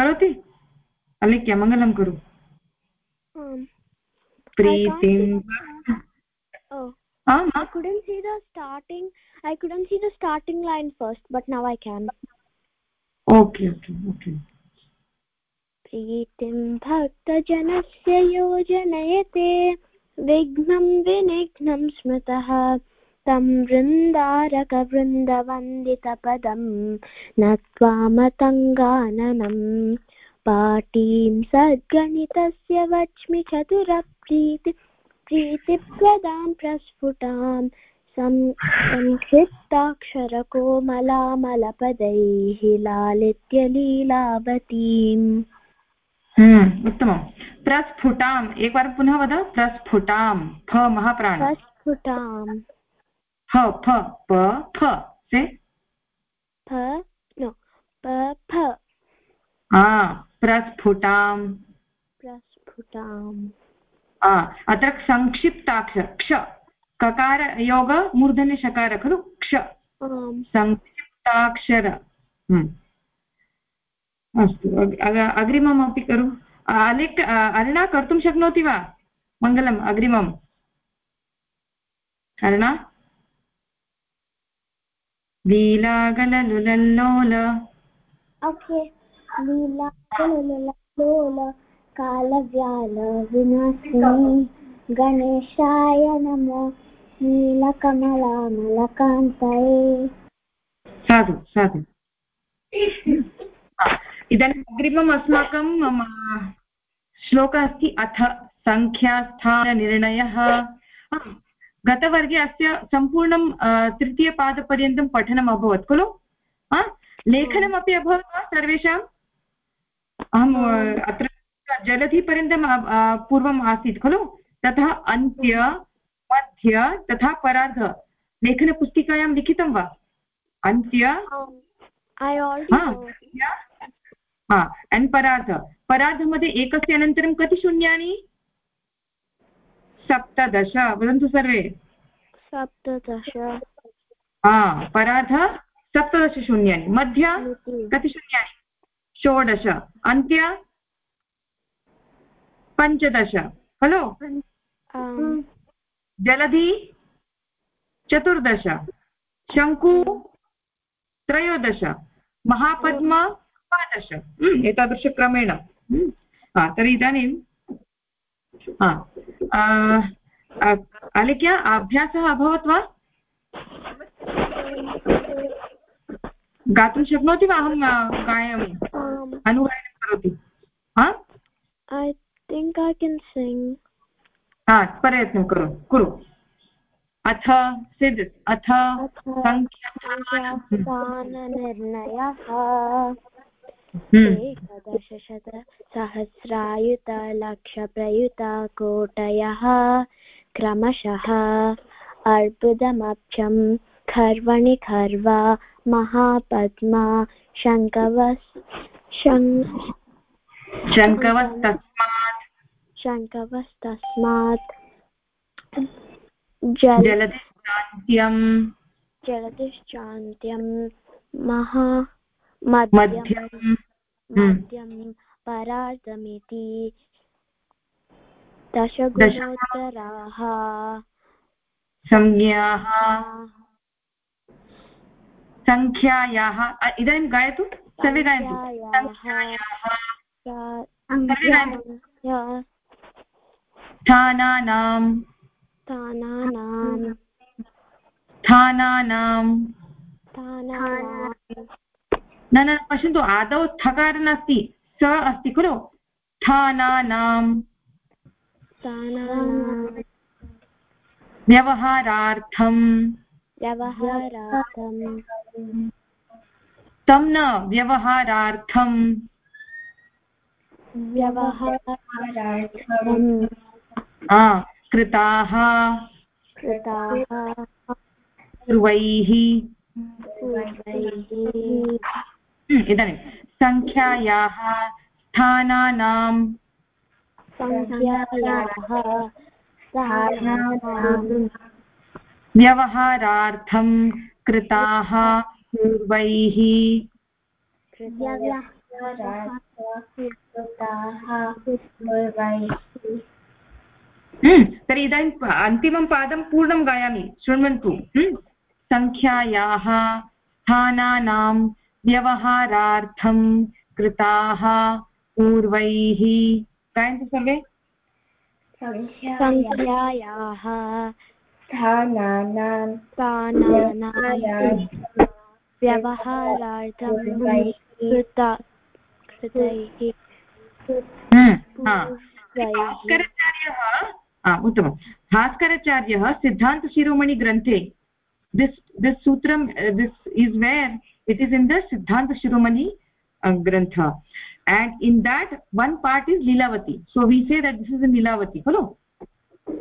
करोति अलिख्य मङ्गलं कुरु प्रीतिं Oh. Um, I couldn't see the starting. I couldn't see the starting line first, but now I can. Okay, okay, okay. प्रीतिं भक्तजनस्य योजनयते विघ्नं विनिघ्नं स्मृतः तं वृन्दारकवृन्दवन्दितपदं नत्वा मतङ्गाननम् पाटीं सद्गणितस्य वच्मि चतुरप्रीति प्रीतिप्रदां प्रस्फुटां संक्षिप्ताक्षरकोमलामलपदैः लालित्य लीलावतीम्। हम्म, उत्तमं प्रस्फुटाम्। एकवारं पुनः वद। प्रस्फुटां फ महाप्राण। प्रस्फुटां फ प फ से फ नो प फ प्रस्फुटां प्रस्फुटाम् अत्र संक्षिप्ताक्षर क्ष ककार योग मूर्धन्यशकार खलु क्ष. संक्षिप्ताक्षर हम्म। अस्तु अग्रिमम् अपि करो? अलिक् अरुणा कर्तुं शक्नोति वा? मङ्गलम् अग्रिमम्. अरुणा? लीलागललुलल्लोल ओके। कालव्याल विनाशिनी गणेशाय नमो नीलकमलामलकान्तये। साधु साधु। इदानीम् अग्रिमम् अस्माकं श्लोकः अस्ति अथ सङ्ख्यास्थाननिर्णयः गतवर्गे अस्य सम्पूर्णं तृतीयपादपर्यन्तं पठनम् अभवत् खलु? लेखनमपि अभवत् वा सर्वेषाम्? अहम् अत्र जलधिपर्यन्तं पूर्वम् आसीत् खलु? ततः अन्त्य मध्य तथा परार्ध। लेखनपुस्तिकायां लिखितं वा? अन्त्य अन् परार्ध परार्धमध्ये एकस्य अनन्तरं कति शून्यानि? सप्तदश वदन्तु सर्वे। सप्तदश। हा परार्ध सप्तदशशून्यानि मध्य कति शून्यानि? षोडश। अन्त्य पञ्चदश। खलु? जलधि चतुर्दश। शङ्कु त्रयोदश। महापद्म द्वादश। हम्म, एतादृशक्रमेण। हम्म, तर्हि इदानीं अलिख्य अभ्यासः अभवत् वा? गातुं शक्नोति वा अहं गायामि? अनुगायनं करोति. I think I can sing. हा प्रयत्नं करो कुरु. अथ सिद् अथ हम्म। एकदशशतसहस्रायुतलक्षप्रयुतकोटयः क्रमशः अर्बुदमक्षं खर्वणि खर्वा महापद्मा शङ्कवस् शङ्कवस्तस्मात् शङ्कवस्तस्मात् जलधिश्चान्त्यं जलधिश्चान्त्यं महा मध्यं मध्यं परार्धमिति। दशगुणोत्तराः। संज्ञाः। सङ्ख्यायाः इदानीं गायतु? सर्वे गायन्तु? स्थानानां स्थानानां स्थानानां न न पश्यन्तु आदौ थकार नास्ति स अस्ति खलु। स्थानानां व्यवहारार्थं व्यवहारार्थं तं न व्यवहारार्थं व्यवहारार्थं कृताः। कृताः। पूर्वैः इदानीं सङ्ख्यायाः स्थानानां व्यवहारार्थं कृताः पूर्वैः हम्म, तर्हि इदानीम् अन्तिमं पादं पूर्णं गायामि शृण्वन्तु। हम्म, सङ्ख्यायाः स्थानानां व्यवहारार्थं कृताः पूर्वैः। गायन्तु सर्वे सङ्ख्यायाः स्थानानां व्यवहारार्थं कृता कृतैः। भास्कराचार्यः उत्तमं भास्कराचार्यः सिद्धान्तशिरोमणिग्रन्थे this sutram uh, this is where it is in the siddhanta shiromani uh, grantha and in that one part is lilavati so we say that this is in lilavati hello?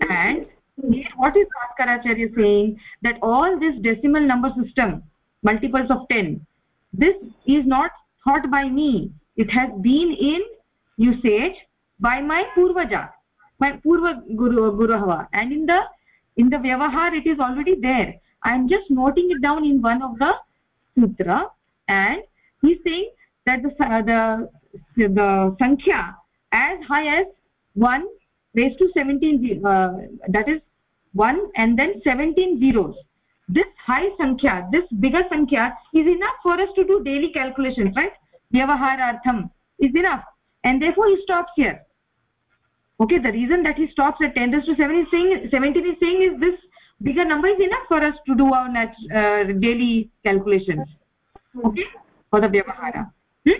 And here what is bhaskaracharya saying? That all this decimal number system multiples of 10 this is not thought by me. It has been in usage by my purvaja my purva guru guru and in the in the vyavahar it is already there. I am just noting it down in one of the sutra and he is saying that the the the sankhya as high as 1 raised to 17 uh, that is 1 and then 17 zeros. This high sankhya this bigger sankhya is enough for us to do daily calculations right? Vyavaharartham is enough. And therefore he stops here. Okay the reason that he stops at 10 raised to 7 is saying 17 is saying is this bigger number is enough for us to do our uh, daily calculations. Okay? For the vyavahara. Hmm?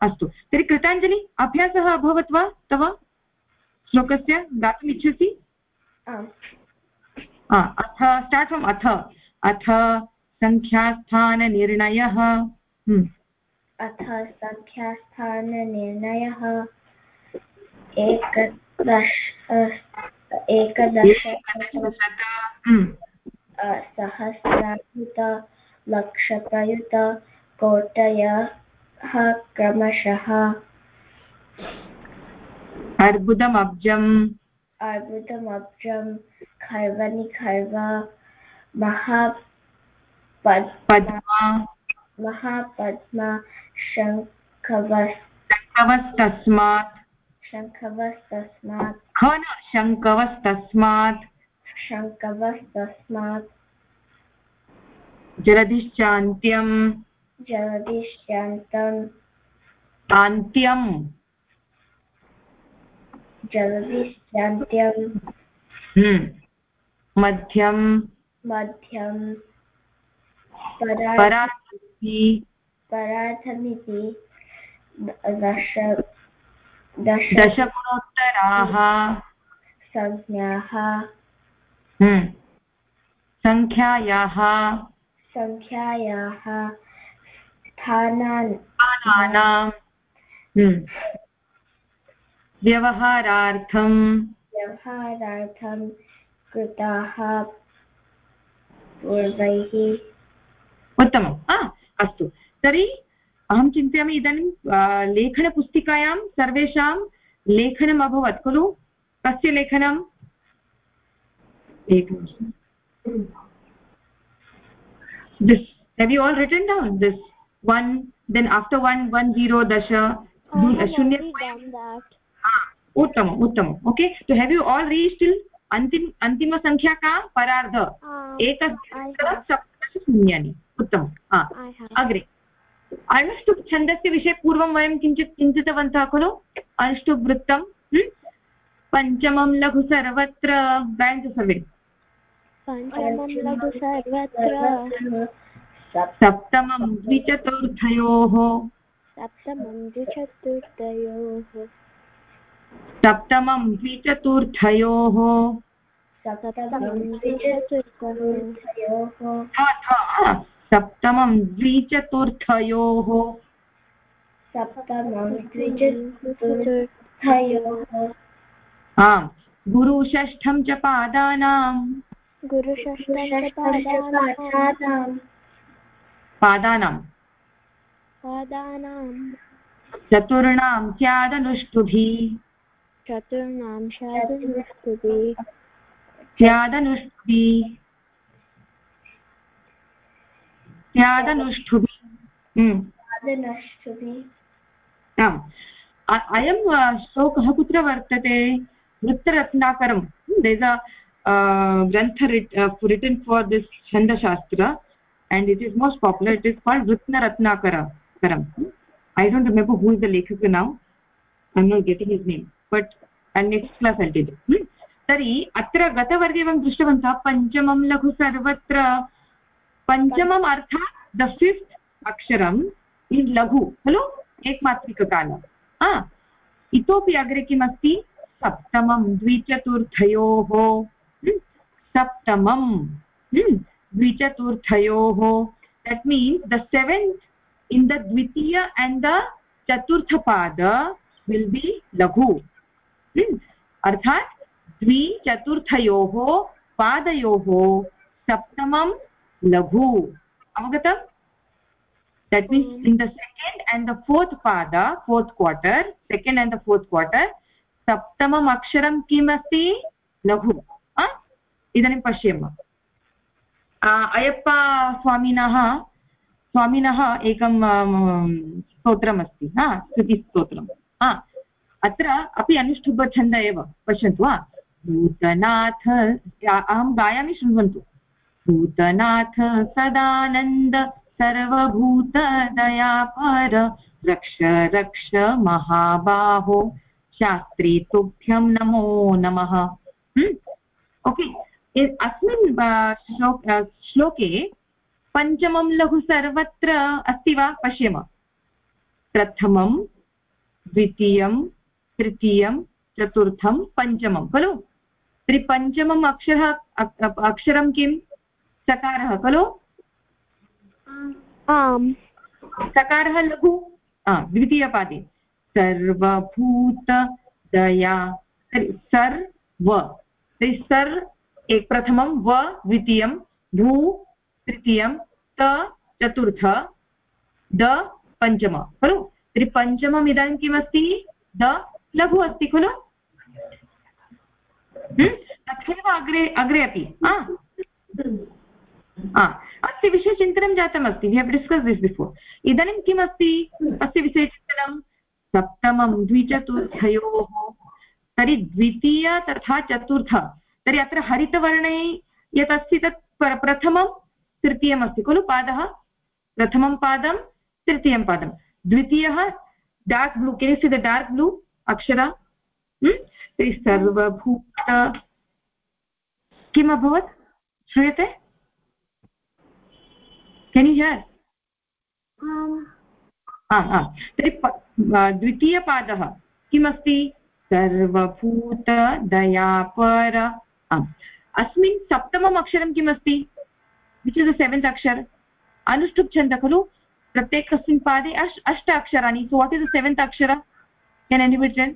अस्तु तर्हि कृताञ्जलि अभ्यासः अभवत् वा तव श्लोकस्य दातुम् इच्छसि अथ स्टार्ट् फ्रोम् अथ अथ सङ्ख्यास्थाननिर्णयः अथ सङ्ख्यास्थाननिर्णयः एकदश एकदश सहस्रायुत लक्षतयुत कोटयः क्रमशः। अर्बुदमब्जम्। अर्बुदमब्जं खर्वनि खर्व महापद्मा महापद्मा शङ्खवस्तस्मात्। शङ्खवस्तस्मात्। खन शङ्कवस्तस्मात् शङ्कवस्तस्मात् जलधिश्चान्त्यम् जलधिश्चान्तम् आन्त्यम्। जलधिश्चान्त्यम् हम्म। मध्यं मध्यं परार्थमिति। दश दशगुणोत्तराः संज्ञाः। हम्म। सङ्ख्यायाः सङ्ख्यायाः स्थानानां। हम्म। व्यवहारार्थं व्यवहारार्थं कृताः। पूर्वैः। उत्तमम्। अस्तु। तर्हि अहं चिन्तयामि इदानीं लेखनपुस्तिकायां सर्वेषां लेखनम् अभवत् खलु कस्य लेखनम् this have you all written down this one then after one one zero dasha shunya उत्तमम् उत्तमम् okay so have you all reached till antim antima अन्तिम अन्तिमसङ्ख्या का परार्ध एकस्य सप्तदशशून्यानि उत्तमम् अग्रे अनुष्टुप् छन्दस्य विषये पूर्वं वयं किञ्चित् चिन्तितवन्तः खलु? अनुष्टुप् वृत्तं पञ्चमं लघु सर्वत्र गायन्तु सर्वे सप्तमं द्विचतुर्थयोः। सप्तमं द्विचतुर्थयोः। सप्तमं द्विचतुर्थयोः। सप्तमं द्विचतुर्थयोः। सप्तमं द्विचतुर्थयोः। आम् गुरुषष्ठं च पादानां पादानां पादानां चतुर्णां स्यादनुष्टुभिः। चतुर्णां स्यादनुष्टुभिः। स्यादनुष्टुभिः। स्यादनुष्ठुभि हम्म। अयं श्लोकः कुत्र वर्तते? वृत्तरत्नाकरं। देस् अ ग्रन्थ written for this छन्दशास्त्र and it is most popular it is call Vrittaratnakara Karam I don't remember who is the लेखक now I not getting his name but I next class I तर्हि अत्र गतवर्गे एवं दृष्टवन्तः पञ्चमं लघु सर्वत्र पञ्चमम् अर्थात् द फिफ्त् अक्षरम् इन् लघु, खलु? एकमात्रिककाल इतोपि अग्रे किमस्ति? सप्तमं द्विचतुर्थयोः। सप्तमं द्विचतुर्थयोः। The seventh in the dvitiya and the chaturtha pada will be laghu hmm? अर्थात् द्विचतुर्थयोः, पादयोः, सप्तमं लघु अवगतम्? That means in the second and the fourth pada fourth quarter second and the fourth quarter सप्तमम् अक्षरं किम् अस्ति लघु इदानीं पश्यामः. अयप्पा स्वामिनः स्वामिनः एकं स्तोत्रमस्ति हा? स्तुतिस्तोत्रं हा? अत्र अपि अनुष्ठुभछन्द एव पश्यन्तु वा भूतनाथ अहं गायामि शृण्वन्तु। भूतनाथ सदानन्द सर्वभूतदयापर रक्ष रक्ष महाबाहो, शास्त्री तुभ्यं नमो नमः। ओके अस्मिन् श्लोक पञ्चमं लघु सर्वत्र अस्ति वा? पश्येम। प्रथमं, द्वितीयं, तृतीयं, चतुर्थं, पञ्चमं। खलु? तर्हि पञ्चमम् अक्षरः अक्षरं किं सकारः खलु? आम्। सकारः लघु? द्वितीयपादे। सर्वभूत दया तर्हि सर्व तर्हि सर् एक प्रथमं व द्वितीयं भू तृतीयं त चतुर्थ द पञ्चम। खलु? तर्हि पञ्चमम् इदानीं किमस्ति? द लघु अस्ति खलु? तथैव अग्रे अग्रे अपि। अस्य विषये चिन्तनं जातमस्ति. We have discuss this before इदानीं किमस्ति? अस्य विषये चिन्तनं? सप्तमं, द्विचतुर्थयोः, तर्हि द्वितीय तथा चतुर्थ। तर्हि अत्र हरितवर्णे यत् अस्ति तत् प्रथमं तृतीयमस्ति खलु पादः? प्रथमं पादं, तृतीयं पादं। द्वितीयः, dark blue. Can see the dark blue अक्षर? तर्हि सर्वभूत किम् अभवत्? श्रूयते? यु हियर् आम् आम् तर्हि द्वितीयपादः किमस्ति? सर्वभूत दयापर आम्. अस्मिन् सप्तमम् अक्षरं किमस्ति? विच् इस् द सेवेन्त् अक्षर? अनुष्टुप् छन्द खलु? प्रत्येकस्मिन् पादे अष्ट अष्ट अक्षराणि. So what is the seventh अक्षर? केन् एनिबिटेन्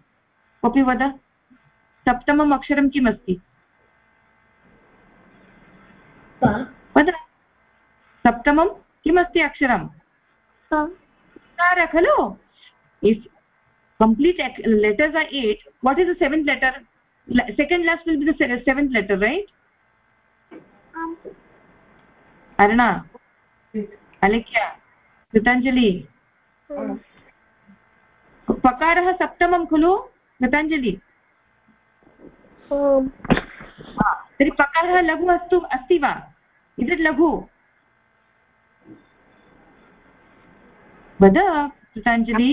कोऽपि वद? सप्तमम् अक्षरं किम् अस्ति वद। सप्तमं किमस्ति अक्षरम् खलु? If complete letters are eight what is seventh letter second last will be the seventh letter right Arna अलिख्या कृताञ्जलि पकारः सप्तमं खलु कृताञ्जलि तर्हि पकारः लघु अस्तु अस्ति वा इदत् लघु वद कृताञ्जलि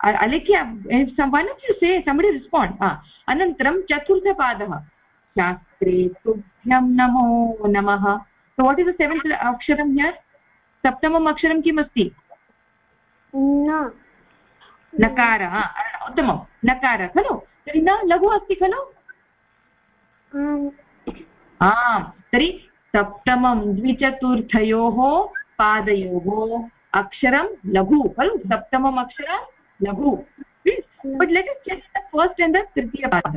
अलिख्य वन् यु से समडि रिस्पाण्ड् अनन्तरं चतुर्थपादः शास्त्रे तुभ्यं नमो नमः so what is the seventh अक्षरं ह्यर् सप्तमम् अक्षरं किम् अस्ति नकार उत्तमं नकार खलु तर्हि न लघु अस्ति खलु आम् तर्हि सप्तमं द्विचतुर्थयोः पादयोः अक्षरं लघु खलु? सप्तमम् अक्षरं लघु. But let us check the first and the तृतीयपाद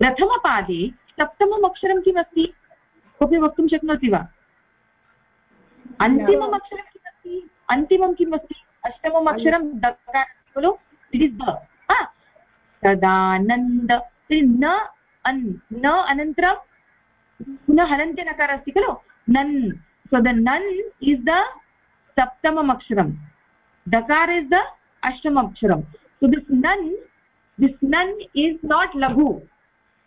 प्रथमपादे सप्तमम् अक्षरं किमस्ति कोऽपि वक्तुं शक्नोति वा? अन्तिमम् अक्षरं किमस्ति अन्तिमं किम् अस्ति? अष्टमम् अक्षरं दकार खलु? It is the. तदानन्द न न अनन्तरं पुनः नकार अस्ति खलु? नन्. सो द नन् इस् द सप्तमम् अक्षरं डकार इस् द अष्टम अक्षरं सो दिस् नन् दिस् नन् इस् नाट् लघु.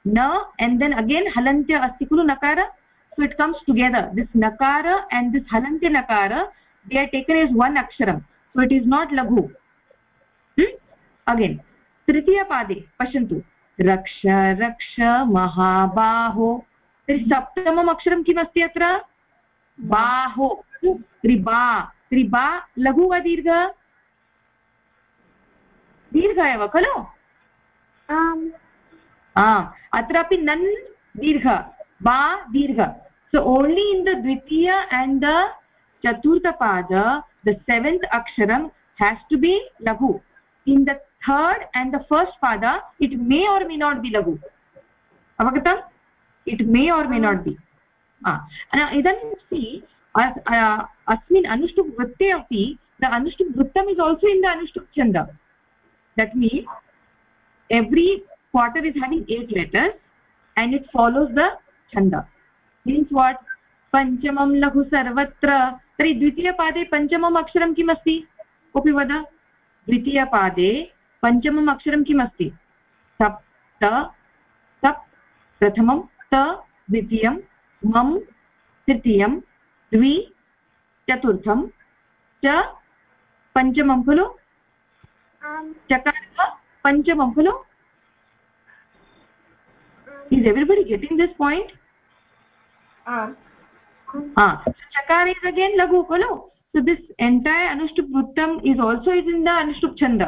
न एंड देन् अगेन हलंत्य अस्ति खलु नकार? So it comes together this नकार एंड दिस् हलंत नकार they are taken is one अक्षरं सो इट इज़ नॉट लघु hmm? अगेन तृतीय पादे, पश्यन्तु. रक्ष रक्ष, महाबाहो. तर्हि अक्षर अक्षरं किमस्ति अत्र? बाहो। त्रिबा। त्रिबा लघु वा दीर्घ? दीर्घ एव खलु? अत्रापि नन् दीर्घ। बा दीर्घ। सो ओन्लि इन् द द्वितीय एण्ड् द चतुर्थपाद द सेवेन्त् अक्षरं हेस् टु बि लघु। In the third and the first पाद it may or may not be लघु। अवगतम्? It may are may not be इदानीं सि अस्मिन् अनुष्टुप् वृत्ते अपि द अनुष्टुप् वृत्तम् is also in the Anushtup छन्द that means every quarter is having eight letters and it follows the छन्द मीन्स् वाट् पञ्चमं लघु सर्वत्र तर्हि द्वितीयपादे पञ्चमम् अक्षरं किम् अस्ति? कोऽपि वद? द्वितीयपादे पञ्चमम् अक्षरं किम् सप्त सप् प्रथमं त द्वितीयं मम् तृतीयं द्वि चतुर्थं च पञ्चमं खलु? चकारः पञ्चमं खलु? Is everybody getting this point चकार इस् अगेन् लघु खलु? सो दिस् एण्टैर् अनुष्टुप् वृत्तम् is also is in the Anushtup छन्द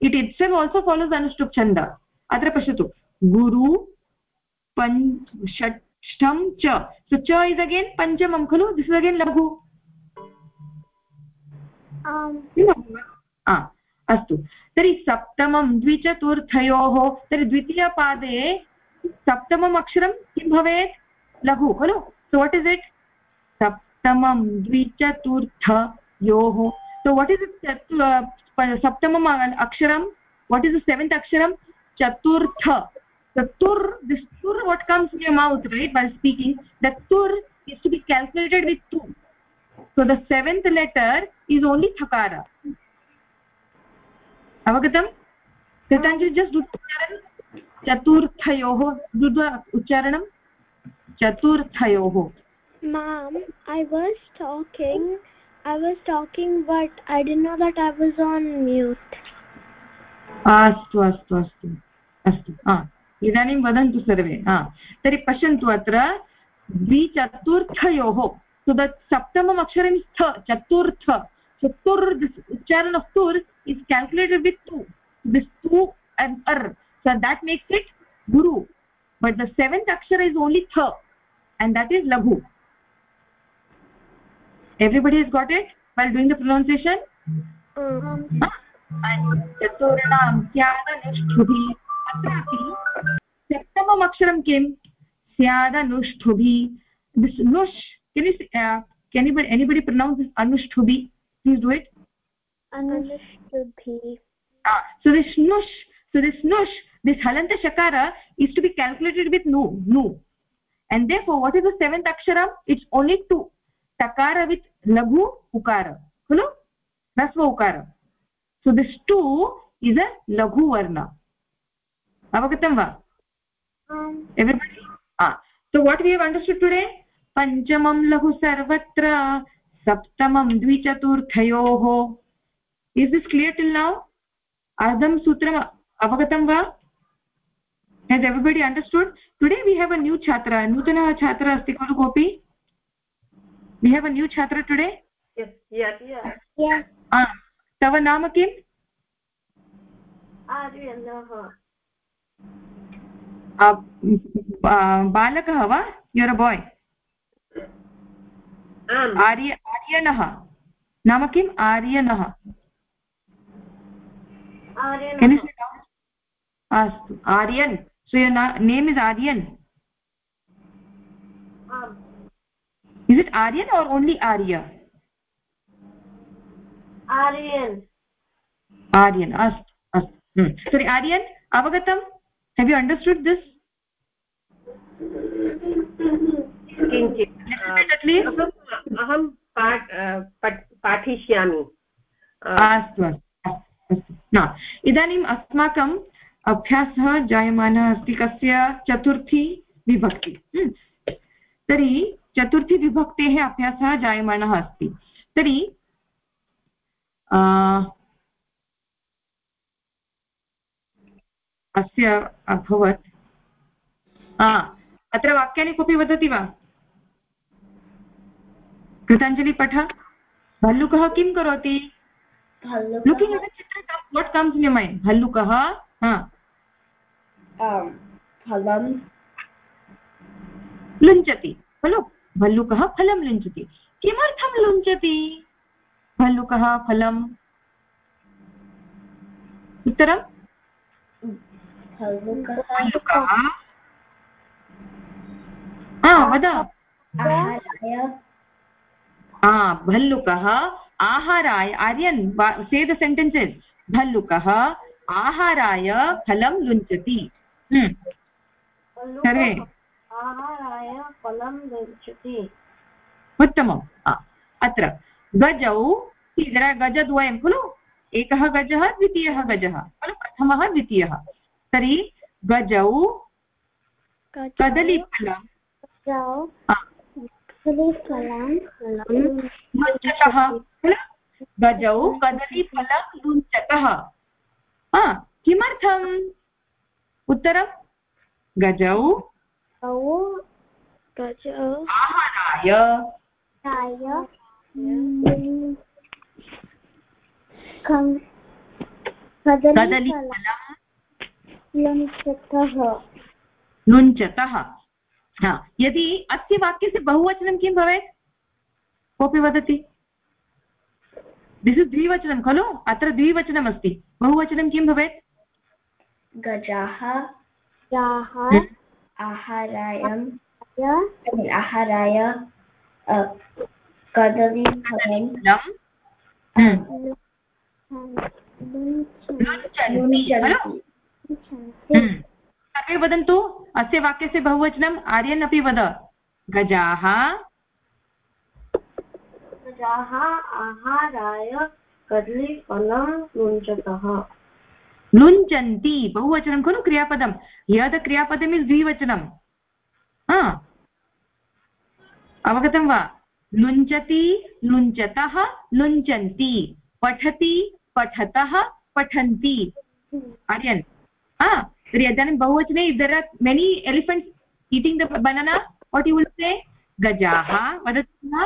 इट् इट्स् एव् आल्सो फालोस् अनुष्टुप् छन्द अत्र पश्यतु। गुरु cha so cha is again panchamam khalu this is again lagu um ah अस्तु। तर्हि सप्तमं द्विचतुर्थयोः तर्हि द्वितीयपादे सप्तमम् अक्षरं किं भवेत्? लघु खलु? सो वाट् इस् इट् सप्तमं द्विचतुर्थयोः। सो वाट् इस् सप्तमम् अक्षरं? वाट् इस् द सेवेन्त् अक्षरं? चतुर्थ। the tur this tur what comes in your mouth right while speaking the tur is to be calculated with 2 so the seventh letter is only thakara avagatam kritanjali just do चतुर्थयोः दुध उच्चारणं चतुर्थयोः ma'am i was talking i was talking but i didn't know that i was on mute अस्तु अस्तु अस्तु अस्तु इदानीं वदन्तु सर्वे हा। तर्हि पश्यन्तु अत्र द्विचतुर्थयोः तद् सप्तमम् अक्षरं स्थ चतुर्थ। चतुर् उच्चारण इस् केल्क्युलेटेड् वित् टु दिस् टु एन् अर् सो देट् मेक्स् इट् गुरु बट् द सेवेन्त् अक्षर इस् ओन्लि थ एण्ड् देट् इस् लघु everybody is got it well doing the pronunciation चतुर्णाङ्क्यादनिष्ठुः अत्रापि सप्तमम् अक्षरं किं? स्यादनुष्ठुभि। नुष् can can anybody pronounce अनुष्ठुभि? Please do it so this this नुष् is to be calculated with नु नु and they four what is the seventh अक्षरम् it's only टु टकार वित् लघु उकार. खलु ह्रस्व उकार. सो दिस् टु इस् अ लघु वर्ण. अवगतं वा? So what we have understood today पञ्चमं लघु सर्वत्र सप्तमं द्विचतुर्थयोः. Is this clear till now अर्धं सूत्रम् अवगतं वा? Has everybody understood today we have a new छात्र नूतनः छात्र अस्ति खलु कोऽपि वि हेव् अ न्यू छात्र टुडे तव नाम किम्? बालकः वा? युर् अ बाय् आर्य आर्यनः। नाम किम्? आर्यनः। अस्तु। Aryan. So name is Aryan? Is it Aryan or only Arya? Aryan. Aryan. अस्तु। अस्तु। हम्म। तर्हि आर्यन्? अवगतम्? Have you understood this? किञ्चित् अहं पाठ पाठितवती वदिष्यामि अस्तु अस्तु न इदानीम् अस्माकम् अभ्यासः जायमानः अस्ति कस्य? चतुर्थी विभक्ति। तर्हि चतुर्थीविभक्तेः अभ्यासः जायमानः अस्ति। तर्हि अस्य अभवत्। अत्र वाक्यानि कोऽपि वदति वा? कृताञ्जलि पठ। भल्लुकः किं करोति? लुकिङ्ग् एट् चित्र वट् कम्स् इन् मैण्ड् भल्लुकः फलं लुञ्चति। खलु? भल्लुकः फलं लुञ्चति। किमर्थं लुञ्चति? भल्लुकः फलम्। उत्तरं भल्लुकः वद। भल्लुकः आहाराय आर्यन् से द सेण्टेन्सेस् भल्लुकः आहाराय फलं लुञ्चति। हम्म। सर्वे। आहाराय फलं लुञ्चति। उत्तमम्। अत्र। गजौ गजद्वयं खलु? एकः गजः द्वितीयः गजः। खलु? प्रथमः द्वितीयः। तर्हि गजौ कदलीफलं लुञ्चकः गजौ कदलीफलं लुञ्चकः किमर्थम्? उत्तरं? गजौ आहाराय। कदलीफलं लुञ्चतः यदि अस्य वाक्यस्य बहुवचनं किं भवेत् कोऽपि वदति दिस् इस् द्विवचनं खलु अत्र द्विवचनमस्ति बहुवचनं किं भवेत् गजाः। आहाराय आहाराय कदलीफलं। सर्वे वदन्तु अस्य वाक्यस्य बहुवचनम् आर्यन् अपि वद। गजाः। गजाः आहाराय कदलीफलं लुञ्चतः। लुञ्चन्ति बहुवचनं खलु क्रियापदं। यद् क्रियापदम् इस् द्विवचनं अवगतं वा? लुञ्चति लुञ्चतः लुञ्चन्ति। पठति पठतः पठन्ति। आर्यन्। तर्हि इदानीं बहुवचने there are many elephants eating the banana what you will say गजाः वदतु वा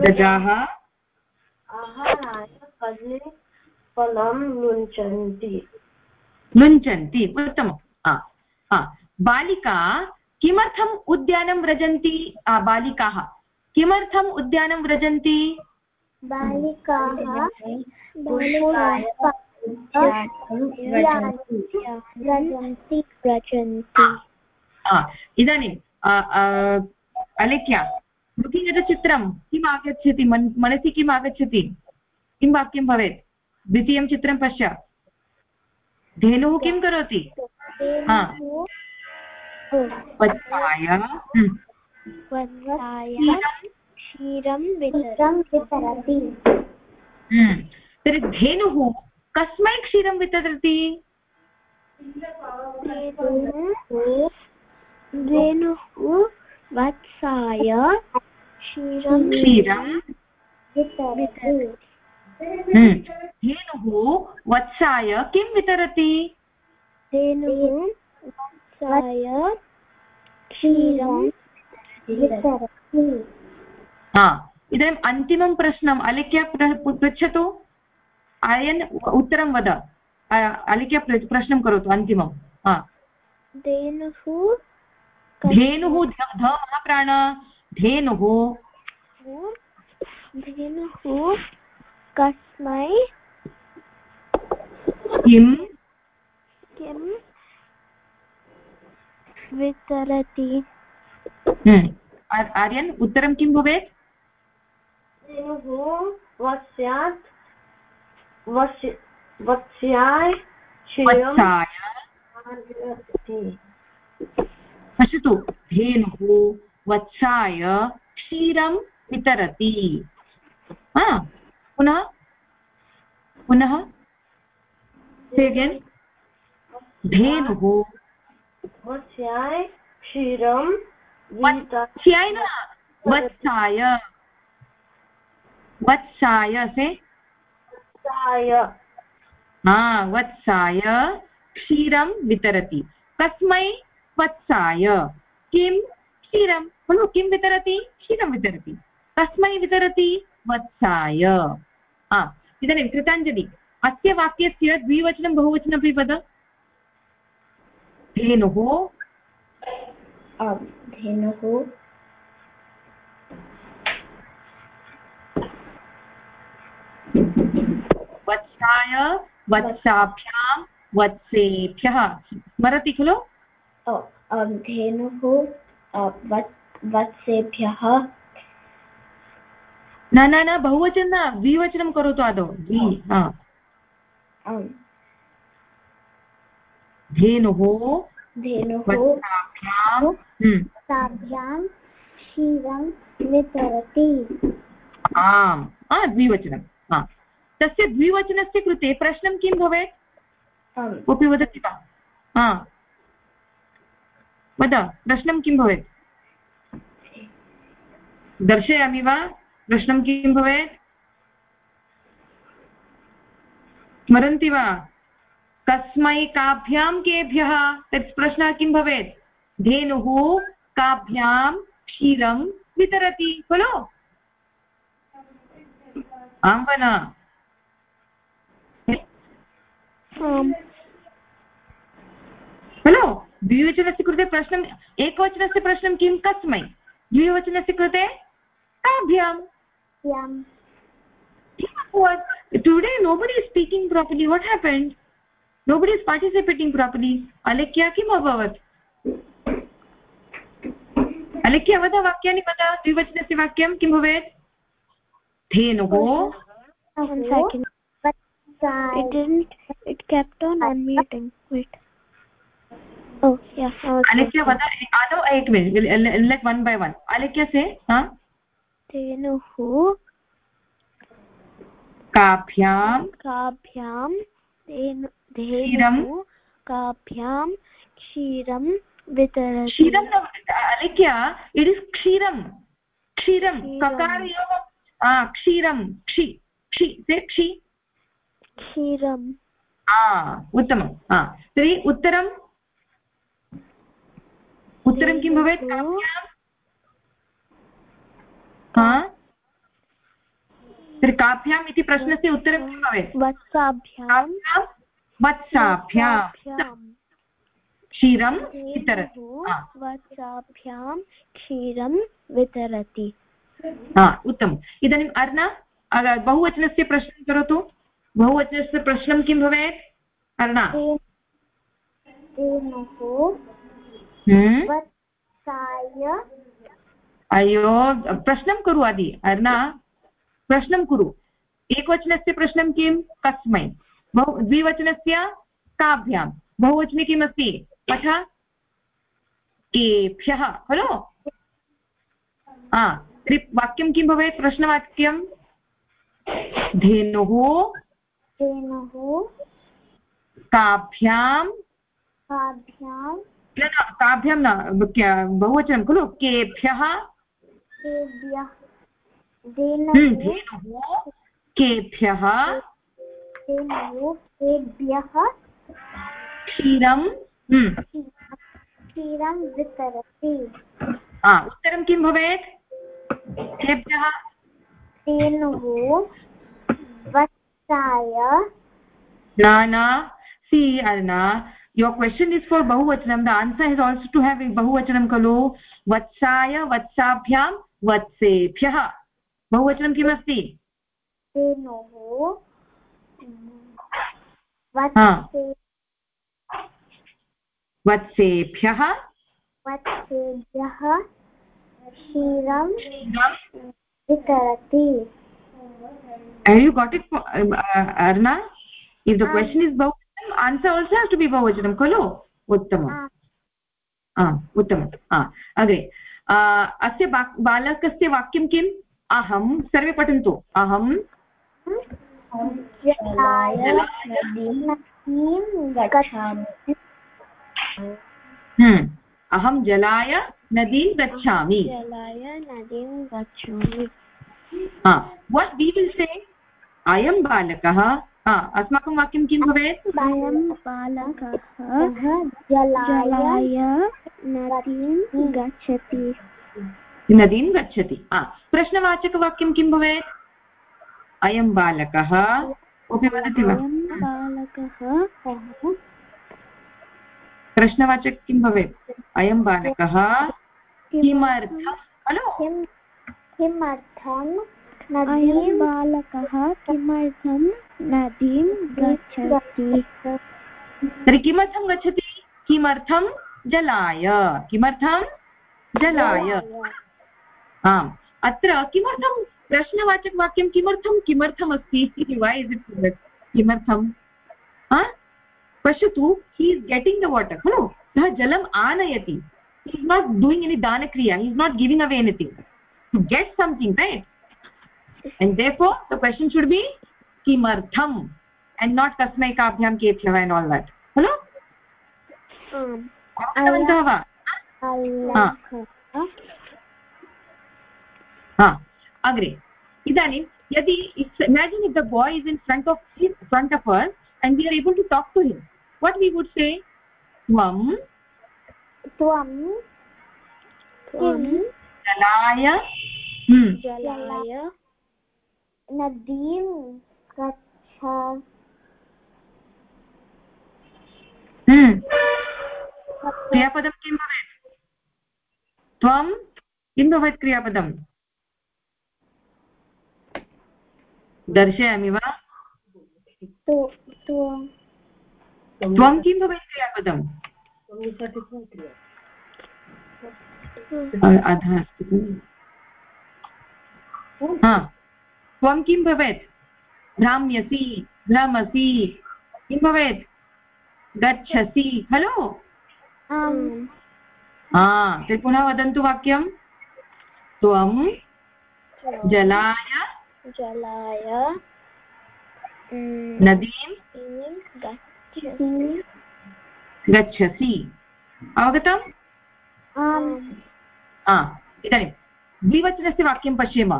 गजाः फलं लुञ्चन्ति लुञ्चन्ति उत्तमं। बालिका किमर्थम् उद्यानं व्रजन्ति बालिकाः। किमर्थम् उद्यानं व्रजन्ति बालिकाः इदानीं अलेख्या लुकिङ्ग् एट् चित्रं किम् आगच्छति? मनसि किम् आगच्छति? किं वाक्यं भवेत्? द्वितीयं चित्रं पश्य। धेनुः किं करोति? क्षीरं तर्हि धेनुः कस्मै क्षीरं वितरति। धेनुः वत्साय क्षीरं हम्म। धेनुः वत्साय किं वितरति? धेनुः वत्साय क्षीरं इदानीम् अन्तिमं प्रश्नम् अलिख्य पृच्छतु। आयन् उत्तरं वद अलिख्य प्रश्नं करोतु अन्तिमं हा धेनुः धेनुः ध महाप्राण धेनुः धेनुः कस्मै किं किं वितरति। आर्यन् उत्तरं किं भवेत् धेनुः वत्स्यात् वत्स्याय पश्यतु धेनुः वत्साय क्षीरं वितरति। पुनः पुनः धेनुः। वत्स्याय क्षीरं वत्स्याय वत्साय वत्साय से वत्साय हा वत्साय क्षीरं वितरति। कस्मै वत्साय। किं? क्षीरं। खलु किं वितरति? क्षीरं वितरति। कस्मै वितरति वत्साय। इदानीं कृताञ्जलि। अस्य वाक्यस्य द्विवचनं बहुवचनमपि वद धेनुः। धेनुः। वत्साय वत्साभ्यां वत्सेभ्यः। स्मरति खलु? धेनुः वत्सेभ्यः। न न न बहुवचनं न द्विवचनं करोतु आदौ। द्वि धेनुः धेनुः हम्म। क्षीरं वितरति। आम्। द्विवचनं। तस्य द्विवचनस्य कृते प्रश्नं किं भवेत्? कोऽपि वदति वा? हा। वद प्रश्नं किं भवेत्? दर्शयामि वा? प्रश्नं किं भवेत्? स्मरन्ति वा? कस्मै काभ्यां केभ्यः? तत् प्रश्नः किं भवेत्? धेनुः काभ्यां क्षीरं वितरति खलु? आं वा न? खलु द्विवचनस्य कृते प्रश्नम् एकवचनस्य प्रश्नं किं कस्मै द्विवचनस्य कृते काभ्यां today nobody is speaking properly. What happened? Nobody is participating properly. Alekya किम् अभवत् अलक्य वद वाक्यानि वद द्विवचनस्य वाक्यं किं भवेत् धेनुः it didn't it kept on unmuting wait oh yeah alekya vada ado एक minute let one by one alekya say ha तेनुः काभ्यां काभ्यां धेनुः काभ्यां क्षीरं वितरति क्षीरं न अलिख्य इट् इस् क्षीरं क्षीरं ककारयोः क्षीरं क्षि क्षि से क्षि क्षीरम्। उत्तमं तर्हि उत्तरम्? उत्तरं किं भवेत्? तर्हि काभ्याम् इति प्रश्नस्य उत्तरं किं भवेत्? वत्साभ्यां वत्साभ्यां क्षीरं वितरति। वत्साभ्यां क्षीरं वितरति। उत्तमम्। इदानीम् अर्ना बहुवचनस्य प्रश्नं करोतु। बहुवचनस्य प्रश्नं किं भवेत्? अर्णा। हम्म? अयो प्रश्नं कुरु आदि। अर्णा प्रश्नं कुरु। एकवचनस्य प्रश्नं किं? कस्मै। बहु द्विवचनस्य काभ्यां। बहुवचने किमस्ति? पठ। केभ्यः खलु? वाक्यं किं भवेत्? प्रश्नवाक्यं? धेनुः। धेनुः काभ्यां काभ्यां न काभ्यां न बहुवचनं खलु? केभ्यः। केभ्यः। हम्म, धेनुः। केभ्यः। केभ्यः। क्षीरं हम्म। क्षीरं वितरति। उत्तरं किं भवेत्? केभ्यः। धेनुः। Vatsaya na na see arna your question is for bahuvachanam the answer is also to have bahuvachanam kalu vatsaya vatsabhyam vatsebhyah बहुवचनं किमस्ति धेनुः वत्सेभ्यः वत्सेभ्यः क्षीरं वितरति have you got it for uh, arna if the question is bahuvachanam answer also has to be bahuvachanam khalo उत्तमम् उत्तमम् अग्रे अस्य बालकस्य वाक्यं किम् अहं सर्वे पठन्तु अहं जलाय नदीं गच्छामि हम्म, अहं जलाय नदीं गच्छामि वट् वि विल् से अयं बालकः अस्माकं वाक्यं किं भवेत्? अयं बालकः जलाय नदीं गच्छति। नदीं गच्छति। प्रश्नवाचकवाक्यं किं भवेत्? अयं बालकः कोऽपि वदति वा? बालकः। प्रश्नवाचक किं भवेत्? अयं बालकः किमर्थं? खलु किमर्थं अयं बालकः किमर्थं नदीं गच्छति? तर्हि किमर्थं गच्छति? किमर्थं जलाय? किमर्थं जलाय? आम्। अत्र किमर्थं प्रश्नवाचकवाक्यं किमर्थं किमर्थमस्ति? इति वै इस् इट् किमर्थं? पश्यतु he is getting the water खलु? सः जलम् आनयति. He is not doing any दानक्रिया. He is not giving away anything to get something right and therefore the question should be kimartham and not kasmai kabhyam kebhyah and all that hello अवगतवन्तः वा हा अग्रे इदानीं यदि imagine if the boy is in front of in front of us and we are able to talk to him what we would say tvam त्वं त्वं जलाय। जलाय। नदीं गच्छ। क्रियापदं किं भवेत्? त्वं किं भवेत् क्रियापदं? दर्शयामि वा? त्वं किं भवेत् क्रियापदम् अधः अस्ति हा। त्वं किं भवेत्? भ्राम्यसि भ्रमसि। किं भवेत्? गच्छसि। खलु? ते पुनः वदन्तु वाक्यं। त्वं जलाय। जलाय। नदीं। गच्छसि। अवगतम्? इदानीं द्विवचनस्य वाक्यं पश्येम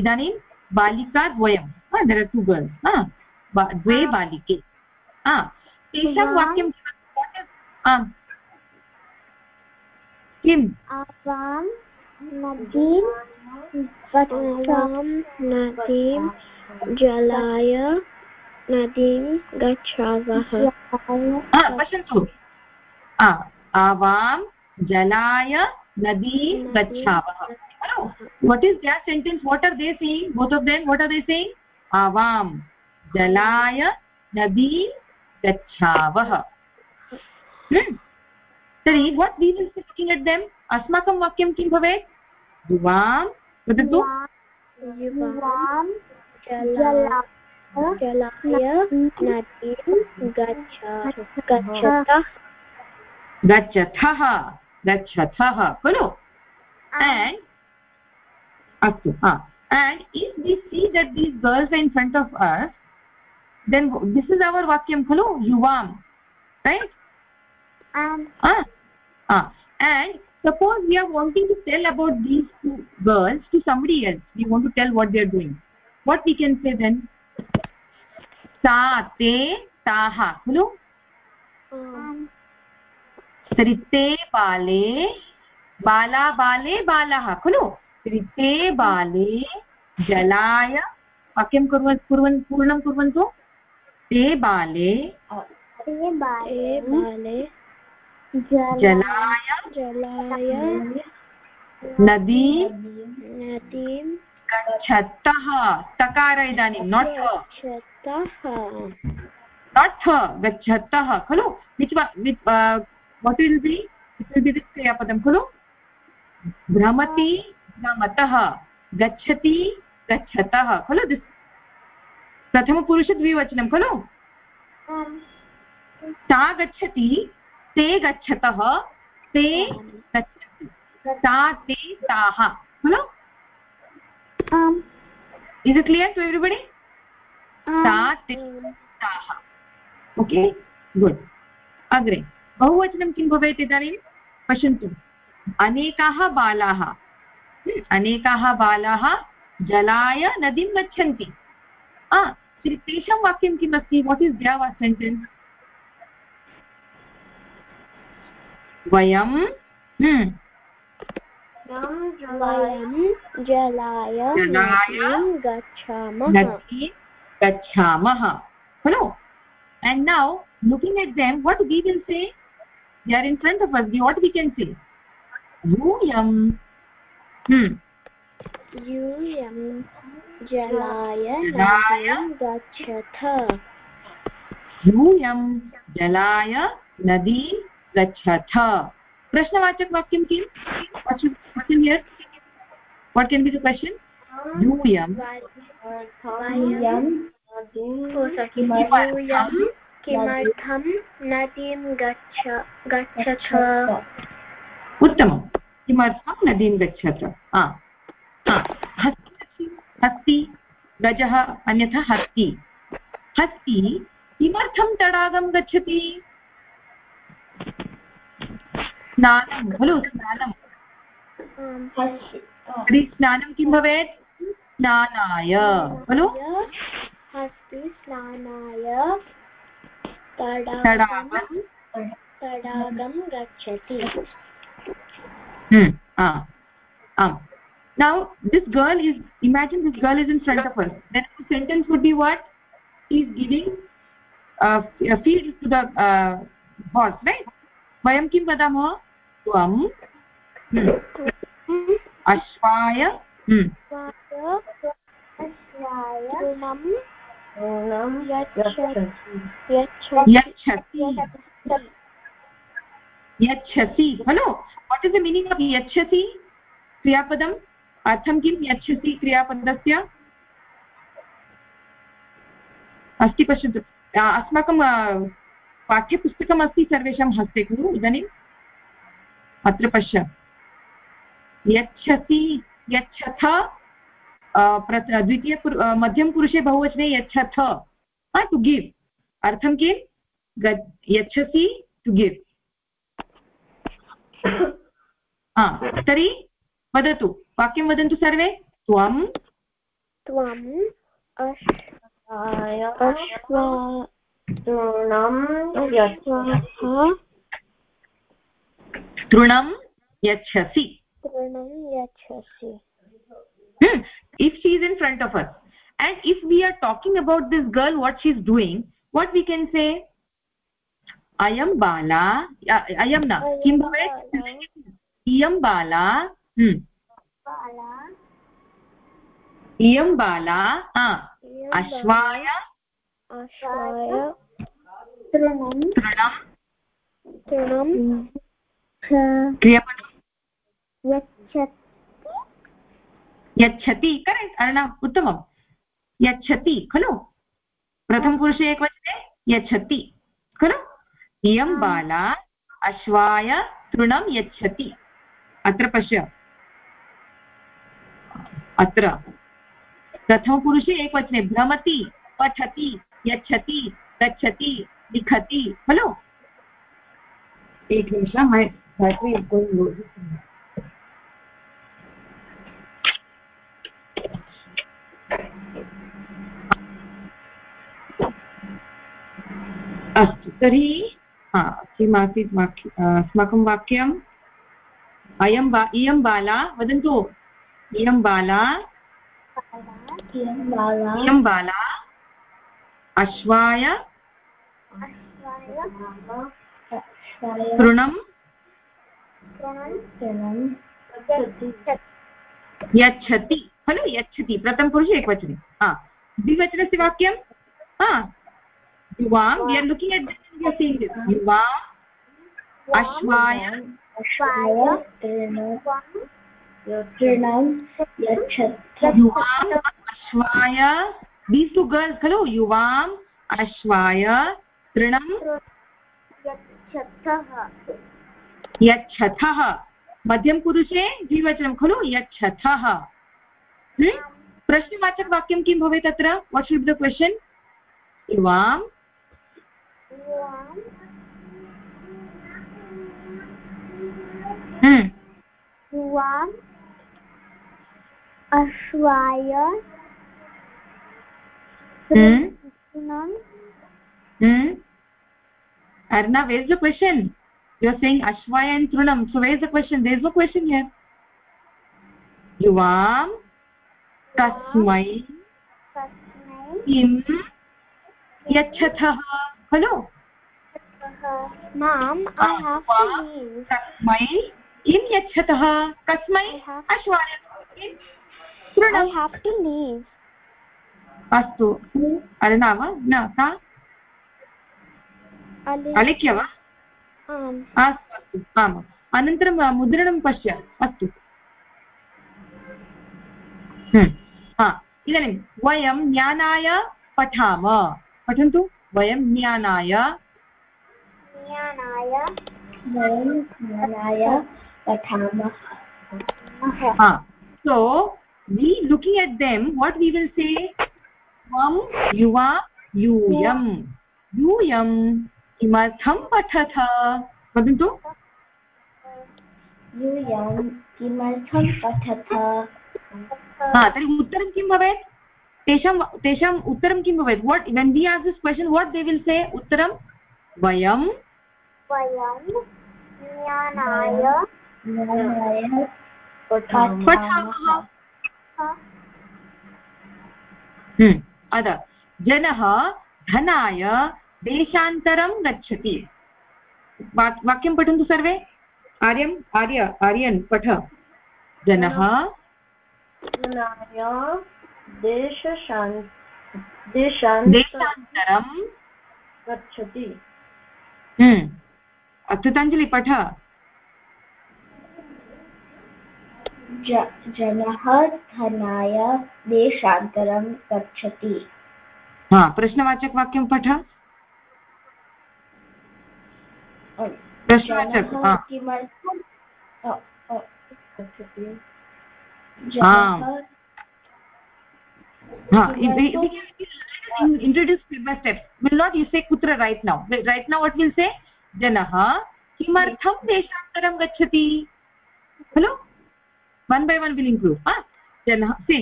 इदानीं बालिका द्वयं देर् टु गर्ल्स् द्वे बालिके तेषां वाक्यं किम् आवां नदीं नदीं जलाय नदीं गच्छावः पश्यन्तु आवां जलाय नदी गच्छावः what is that sentence what are they saying both of then what are they saying आवां जलाय नदी गच्छावः तर्हि वट् लुकिङ्ग् एट् देम् अस्माकं वाक्यं किं भवेत्? युवां वदतु। गच्छतः। गच्छथः खलु? एण्ड् अस्तु हा। And if the see that these girls in front of us then this is our वाक्यं खलु? युवां right and suppose we are wanting to tell about these two girls to somebody else we want to tell what they are doing what we can say then सा ते ताः खलु? ते बाले बाला बाले बालः खलु तर्हि ते बाले जलाय वाक्यं कुर्वन् कुर्वन् पूर्णं कुर्वन्तु ते बाले जलाय जलाय नदी नदीं गच्छतः तकार इदानीं नाट् गच्छतः नाट् गच्छतः खलु which what will be it will be this क्रियापदं खलु भ्रमति भ्रमतः गच्छति गच्छतः खलु दिस् प्रथमपुरुषद्विवचनं खलु सा गच्छति ते गच्छतः ते गच्छति सा ते ताः खलु is it clear to everybody सा आम् तिष्ठाः ओके गुड् अग्रे बहुवचनं किं भवेत् इदानीं? पश्यन्तु। अनेकाः बालाः अनेकाः बालाः जलाय नदीं गच्छन्ति। तेषां वाक्यं किमस्ति? वाट् इस् द्या वा सेण्टेन्स् वयं जलाय गच्छामः। गच्छामः। खलु and now looking at them what we will say? They are in front of us. What we can say? यूयं hmm. यूयं जलाय नदीं गच्छथ यूयं जलाय नदीं गच्छथ प्रश्नवाचकवाक्यं किं question here what can be the question यूयं किमर्थं नदीं गच्छ गच्छथ? उत्तमं। किमर्थं नदीं गच्छथ? हस्ति गजः अन्यथा हस्ति। हस्ति किमर्थं तडागं गच्छति? स्नानं खलु स्नानं? तर्हि स्नानं किं भवेत्? स्नानाय खलु? स्नानाय। तडागं तडागं तडागं गच्छति hmm ah um now this girl is imagine this girl is in front of us then the sentence would be what she is giving uh, a feed to the uh, horse right vayam kim vadamah त्वम् अश्वाय यच्छसि। यच्छसि। खलु। What is the meaning of यच्छसि? क्रियापदम्? अर्थं किं यच्छसि क्रियापदस्य? अस्ति पश्यतु अस्माकं पाठ्यपुस्तकम् अस्ति सर्वेषां हस्ते खलु इदानीम् अत्र पश्य। यच्छसि, यच्छथ द्वितीय मध्यमपुरुषे बहुवचने यच्छथ। टु गिव् अर्थं किं? यच्छसि टु गिव् तर्हि वदतु। वाक्यं वदन्तु सर्वे। त्वं। त्वम् तृणं यच्छसि। तृणं यच्छसि। if she is in front of us and if we are talking about this girl what she is doing what we can say ayam bala ayam na kim bhavet iyam bala hmm iyam bala ha ashvaya ashvaya तृणं तृणं तृणं क्रियापदं यच्छति यच्छति correct Arna उत्तमं यच्छति खलु प्रथमपुरुषे एकवचने यच्छति खलु इयं बाला अश्वाय तृणं यच्छति अत्र पश्य अत्र प्रथमपुरुषे एकवचने भ्रमति पठति यच्छति गच्छति लिखति खलु एकनिमिषं battery is going low अस्तु, तर्हि, हा, किमासीत् वाक्य अस्माकं वाक्यम्, अयं बा, इयं बाला, वदन्तु, इयं बाला इयं बाला, अश्वाय तृणं यच्छति, खलु, यच्छति, प्रथमपुरुषे एकवचने, हा, द्विवचनस्य वाक्यं हा युवां वि आर् लुकिङ्ग् एट् युवा अश्वाय युवाम् दीस् टु गर्ल्स् खलु युवाम् अश्वाय तृणं मध्यमपुरुषे द्विवचनं खलु यच्छथः प्रश्नवाचकवाक्यं किं भवेत् अत्र वाट् शुड् द क्वशन् त्वाम् अश्वाय अर्णा वेर् द क्वशन् यु अश्वाय एन् तृणं so was the question there is question question here युवां कस्मै किं यच्छथः खलु कस्मै किं यच्छतः कस्मै अश्वाय अस्तु अरुणा वा न का अलिख्य वा अस्तु अस्तु आम् अनन्तरं मुद्रणं पश्य अस्तु इदानीं वयं ज्ञानाय पठाम पठन्तु वयं ज्ञानाय। ज्ञानाय। वयं ज्ञानाय पठामः। so we looking at them what we will say? त्वं युवा यूयं यूयं किमर्थं पठथ? वदन्तु। यूयं किमर्थं पठथ? तर्हि उत्तरं किं भवेत्? तेषां तेषाम् उत्तरं किं भवेत्? What when we ask this question what they will say उत्तरं? वयं? पठामः। हम्म। अद जनः धनाय देशान्तरं गच्छति। वाक्यं पठन्तु सर्वे? आर्यम् आर्य आर्यन् पठ। जनः धनाय देशान्तरं गच्छति। हम्म। अच्युताञ्जलि पठ। जनः धनाय देशान्तरं गच्छति। हा प्रश्नवाचकवाक्यं पठ। प्रश्नवाचक किमर्थं introduce by steps will not you say कुत्र right now right now what will say जनः किमर्थं देशान्तरं गच्छति hello one by one will include जनः से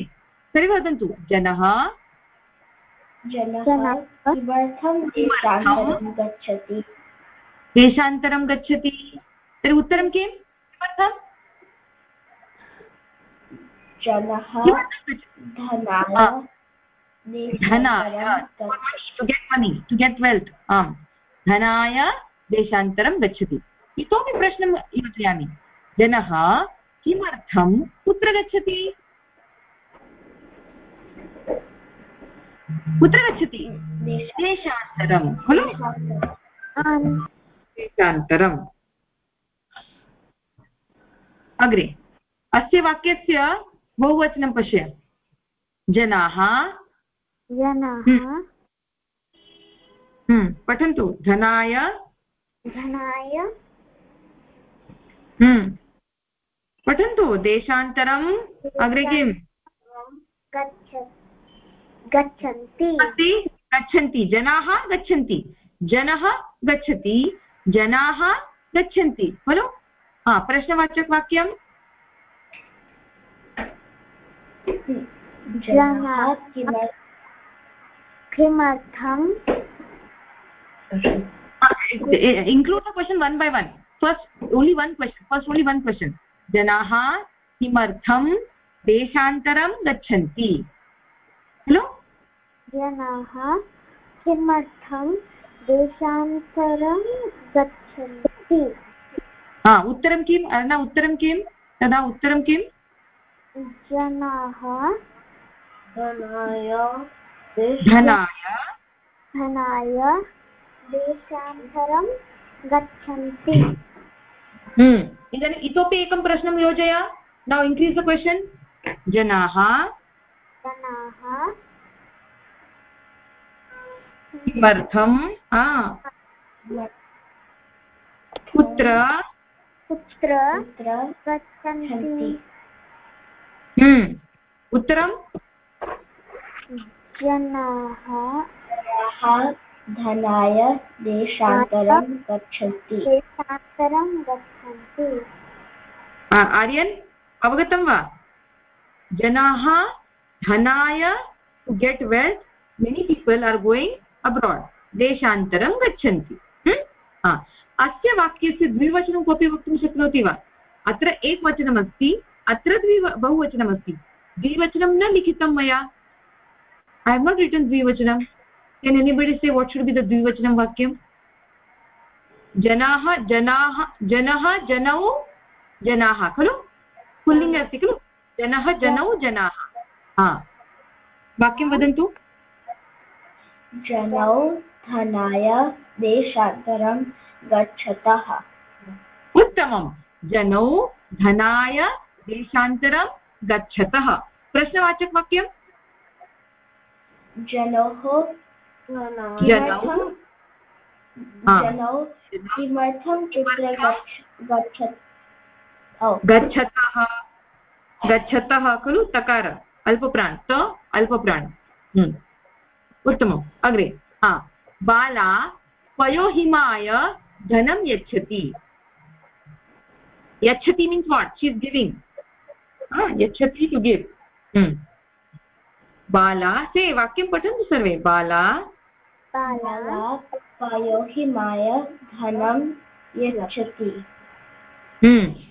तर्हि वदन्तु जनः देशान्तरं गच्छति तर्हि उत्तरं किं किमर्थम् किमर्थं धनाय। To get money to get wealth आम्। धनाय देशान्तरं गच्छति। इतोपि प्रश्नं योजयामि। जनः किमर्थं कुत्र गच्छति? कुत्र गच्छति? देशान्तरं खलु? देशान्तरम् अग्रे। अस्य वाक्यस्य बहुवचनं पश्य। जनाः। जनाः। पठन्तु। धनाय। धनाय। हम्म। पठन्तु। देशान्तरम्। अग्रे किम् गच्छन्ति। गच्छन्ति जनाः गच्छन्ति। जनः गच्छति। जनाः गच्छन्ति। खलु? हा प्रश्नवाचकवाक्यं जनाः किम किमर्थम् the question one by one first only one question first only one question जनाः किमर्थं देशान्तरं गच्छन्ति? खलु जनाः किमर्थं देशान्तरं गच्छन्ति? हाँ, उत्तरं किं न उत्तरं किं तदा उत्तरं किम्? जनाः धनाय धनाय धनाय देशान्तरं गच्छन्ति। हम्म। इदानीम् इतोपि एकं प्रश्नं योजय। नौ इन्क्रीस् द क्वशन् जनाः जनाः किमर्थं कुत्र कुत्र गच्छन्ति। उत्तरं जनाः धनाय देशान्तरं गच्छन्ति। देशान्तरं गच्छन्ति। आर्यन् अवगतं वा? जनाः धनाय to get wealth many people are going abroad देशान्तरं गच्छन्ति। अस्य वाक्यस्य द्विवचनं कोऽपि वक्तुं शक्नोति वा? अत्र एकवचनमस्ति। अत्र द्वि बहुवचनमस्ति। द्विवचनं न लिखितं मया। ऐ हेव् नाट् रिटन् द्विवचनं। Can anybody say what should be the द्विवचनं वाक्यं जनाः जनाः जनः जनौ जनाः खलु? पुल्लिङ्गे अस्ति खलु? जनः जनौ जनाः। हा। वाक्यं वदन्तु। जनौ धनाय देशान्तरं गच्छतः। उत्तमं जनौ धनाय देशान्तरं गच्छतः। प्रश्नवाचकवाक्यं जनोः जनौ किमर्थं गच्छतः गच्छतः। खलु तकार। अल्पप्राण। त अल्पप्राण। हम्म। उत्तमम्। अग्रे। हा। बाला पयोहिमाय धनं यच्छति। यच्छति means what she is giving यच्छति टु गिव् बाला से वाक्यं पठन्तु सर्वे। बाला। बाला पयोहिमाय धनं यच्छति।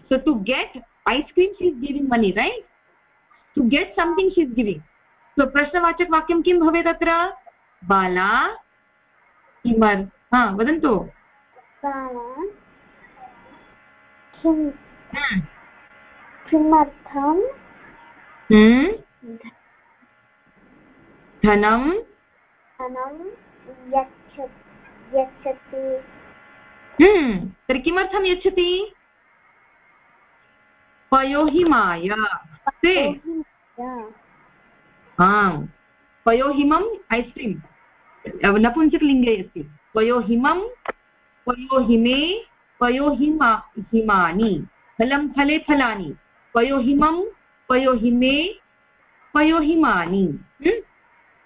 so to get ice cream she is giving money right? To get something she is giving. So प्रश्नवाचक वाक्यं किं भवेत् अत्र? बाला किमर् हा वदन्तु। बाला किं किमर्थं हम्म? धनं? धनं यच्छ यच्छति। हम्म, तर्हि किमर्थं यच्छति? पयोहिमाय ते। आम् पयोहिमम् ऐस् क्रीम्। नपुंसकलिङ्गे अस्ति। पयोहिमं पयोहिमे पयोहिमा हिमानि। फलं फले फलानि। पयोहिमं पयोहिमे पयोहिमानि?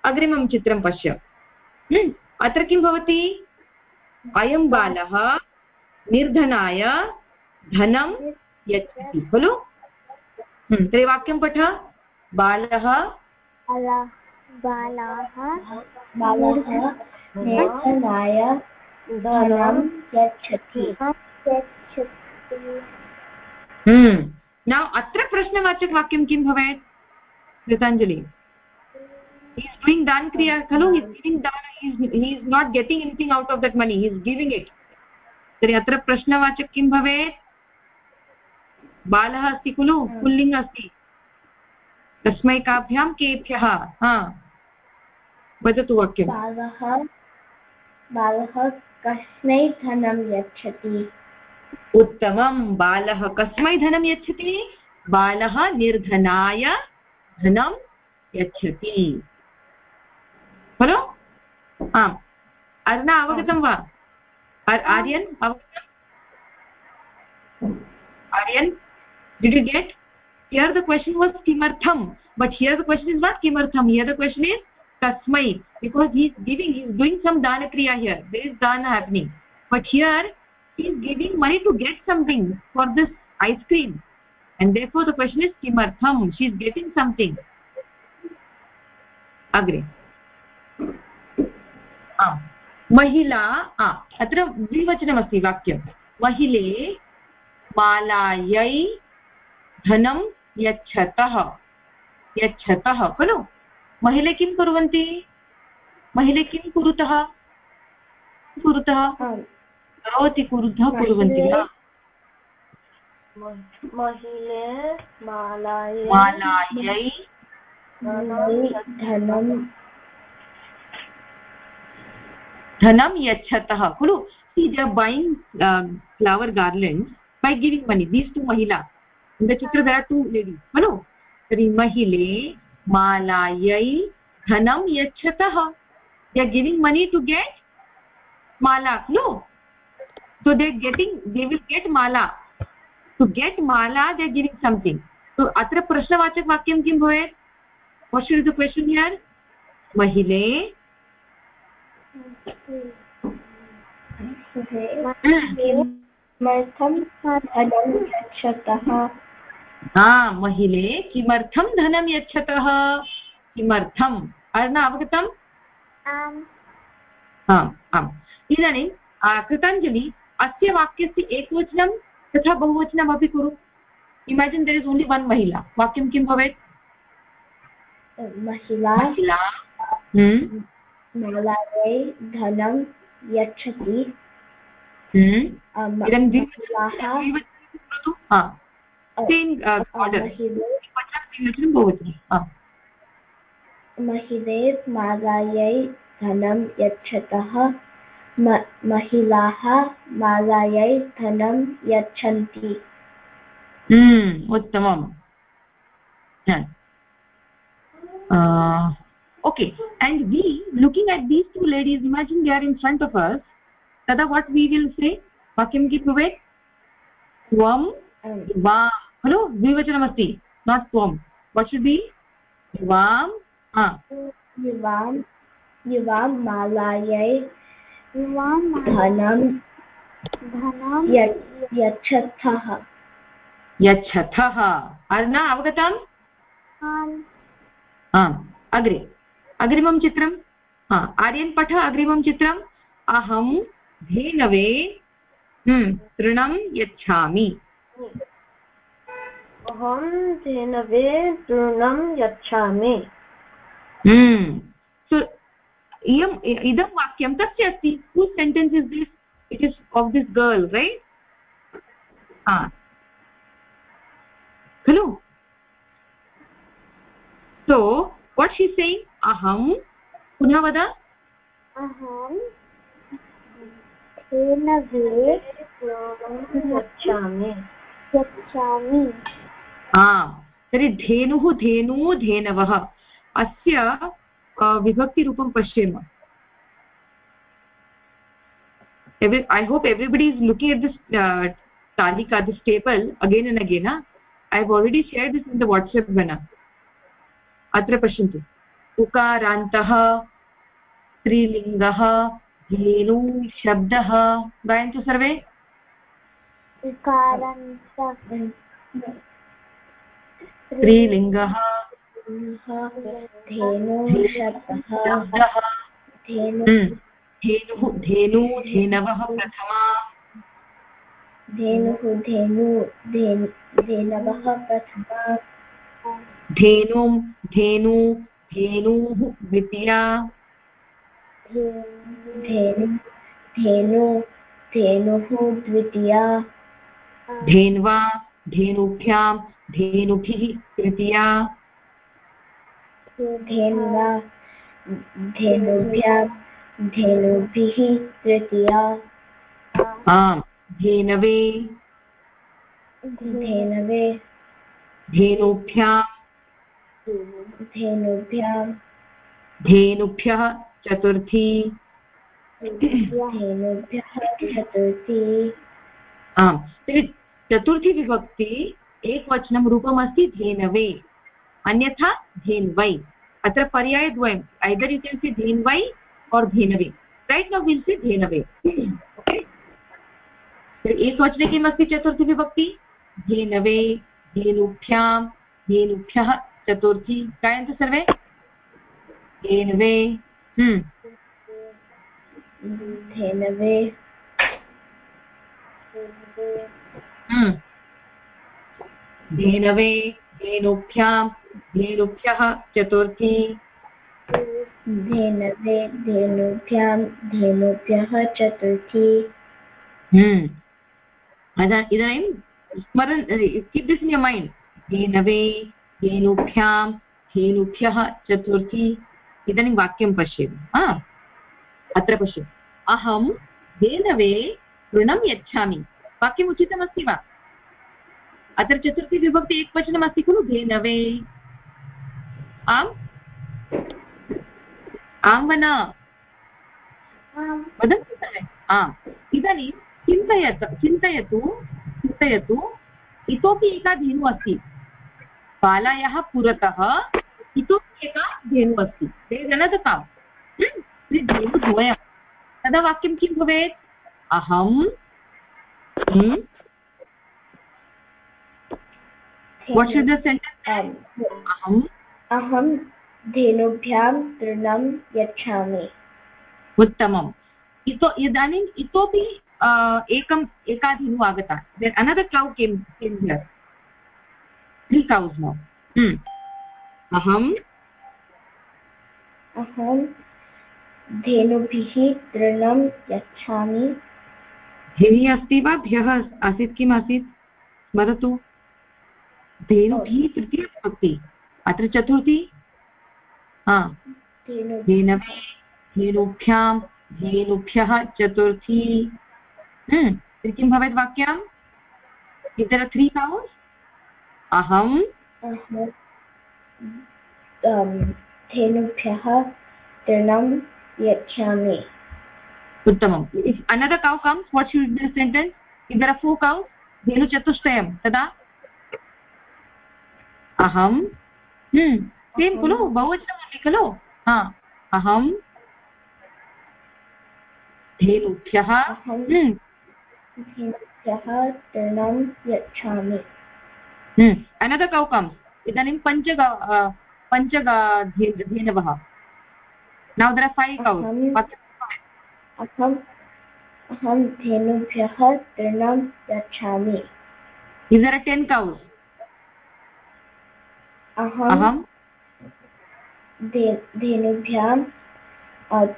अग्रिमं चित्रं पश्य? अत्र किं भवति? अयं बालः निर्धनाय धनं यच्छति खलु? तर्हि वाक्यं पठ। बालः बालाः निर्धनाय धनं यच्छति। नौ अत्र प्रश्नवाचक वाक्यं किं भवेत्? कृताञ्जलि दान् क्रिया, खलु? His giving than he's not getting anything out of that money he is giving it तर्हि अत्र प्रश्नवाचक किं भवेत्? बालः अस्ति खलु? पुल्लिङ्ग् अस्ति। तस्मै काभ्यां? केभ्यः हा। वदतु वाक्यं बालः बालः कस्मै धनं यच्छति? उत्तमं बालः कस्मै धनं यच्छति? बालः निर्धनाय धनं यच्छति। खलु? आम्। अधुना अवगतं वा? आर्यन् अवगतम् Aryan did you get here the question was किमर्थं? But here the question is was किमर्थं. हियर् द क्वशन् इस् कस्मै. Because he is giving he is doing some दानक्रिया here there than happening but here he is giving money to get something for this ice cream and therefore the question is kimartham she is getting something आम् महिला अत्र द्विवचनमस्ति वाक्यं महिले मालायै धनं यच्छतः यच्छतः खलु महिले किं कुर्वन्ति महिले किं कुरुतः कुरुतः करोति कुरुतः कुर्वन्ति वा? महिले मालायै मालायै। धनं। धनं यच्छतः खलु? They bang flower garland by giving money these to महिला in the chitra there are two ladies. खलु तर्हि महिले मालायै धनं यच्छतः they are giving money to get mala. खलु so they getting they will get mala to get mala they are giving something so अत्र प्रश्नवाचक वाक्यं किं भवेत् what should the question here महिले किमर्थं धनं यच्छतः हा महिले किमर्थं धनं यच्छतः किमर्थम् न अवगतम् आम् आम् आम् इदानीं कृताञ्जलि अस्य वाक्यस्य एकवचनं तथा बहुवचनमपि कुरु। Imagine there is only one महिला। वाक्यं किं भवेत्? महिला। महिला। हम्म, धनं यच्छति। हम्म, इदं महिलाः। महिले मालायै धनं यच्छतः। महिलाः मालायै धनं यच्छन्ति। उत्तमम्। Okay and we looking at these two ladies imagine they are in front of us तदा वाट् वि विल् से वाक्यं किं भवेत् त्वं वा खलु द्विवचनमस्ति नाट् त्वं वट् शुड् बि युवां युवां युवां मालायै धनं यच्छथः। अर्न अवगतम्? आम् आम् अग्रे। अग्रिमं चित्रं? हा आर्यन् पठ अग्रिमं चित्रम्। अहं धेनवे हम्म, तृणं यच्छामि। अहं धेनवे तृणं यच्छामि। हम्म, इयम् इदं वाक्यं कस्य अस्ति who sentence is this it is of this girl right हा। खलु? सो वाट् शी सेयिङ्ग् अहं पुनः वद। अहं यच्छामि तर्हि धेनुः धेनुः धेनवः। अस्य विभक्तिरूपं पश्येम। I hope everybody is looking at this तालिका this table again and again I have already share this in the WhatsApp when अत्र पश्यन्तु। उकारान्तः स्त्रीलिङ्गः धेनु शब्दः गायन्तु सर्वे? स्त्रीलिङ्गः धेनु हम्म, धेनुः धेनु धेनवः प्रथमा। धेनुः धेनु धेनवः प्रथमा। धेनुं धेनु धेनुः द्वितीया। धेनु धेनु धेनुः द्वितीया। धेन्वा धेनुभ्यां धेनुभिः तृतीया। धेन्वा धेनुभ्यां धेनुभिः तृतीया। आम् धेनवे। धेनवे। धेनुभ्यां धेनुभ्यां। धेनुभ्यः चतुर्थी। धेनुभ्यः चतुर्थी। आम् तर्हि चतुर्थी विभक्ति एकवचनं रूपमस्ति धेनवे। अन्यथा धेन्वै। अत्र पर्यायद्वयम् ऐदर् यु केन् सि धेन्वै और् धेनवे। रैट् नौ विल् सि धेनवे। ओके एकवचने किमस्ति चतुर्थी विभक्ति धेनवे धेनुभ्यां धेनुभ्यः चतुर्थी। गायन्तु सर्वे? धेनवे हम्म। धेनवे हम्म। धेनवे धेनुभ्यां धेनुभ्यः चतुर्थी। धेनवे धेनुभ्यां धेनुभ्यः चतुर्थी। हम्म। इदानीं स्मरन् keep this in your mind धेनवे धेनुभ्यां धेनुभ्यः चतुर्थी। इदानीं वाक्यं पश्यतु हा? अत्र पश्यतु। अहं धेनवे ऋणं यच्छामि। वाक्यम् उचितमस्ति वा? अत्र चतुर्थी विभक्ति एकवचनमस्ति खलु धेनवे। आम्? आं वा न वदन्तु सर्वे आम् इदानीं चिन्तयत चिन्तयतु चिन्तयतु इतोपि एका धेनुः अस्ति। बालायाः पुरतः इतोपि एका धेनु अस्ति। धेनद काव् धेनुद्वयं तदा वाक्यं किं भवेत्? अहं वाट् शुड् द सेण्टेन्स् अहम् अहं धेनुभ्यां तृणं यच्छामि। उत्तमम्। इतो इदानीम् इतोपि एकम् एका धेनु आगता अनदर् कौ किं किं हियर् त्री कौस् नौ अहम् अहं धेनुभिः तृणं यच्छामि। धेनि अस्ति वा? भ्यः आसीत् किम् आसीत्? स्मरतु। धेनुभिः तृतीयविभक्ति अत्र चतुर्थी? हा। धेनवे धेनुभ्यां धेनुभ्यः चतुर्थी। तर्हि किं भवेत् वाक्यम् इतर त्री कौस् अहं धेनुभ्यः तृणं यच्छामि। उत्तमम्। Another cow comes what should be sentence either four cow धेनुचतुष्टयं तदा? अहं सेम् खलु बहुवचनमस्ति खलु हा अहं धेनुभ्यः तृणं यच्छामि। अनदर् कौ इदानीं पञ्च पञ्च धेनवः। There are five cows अहम् अहं धेनुभ्यः तृणं यच्छामि। Are 10 cows अहं धेनुभ्यां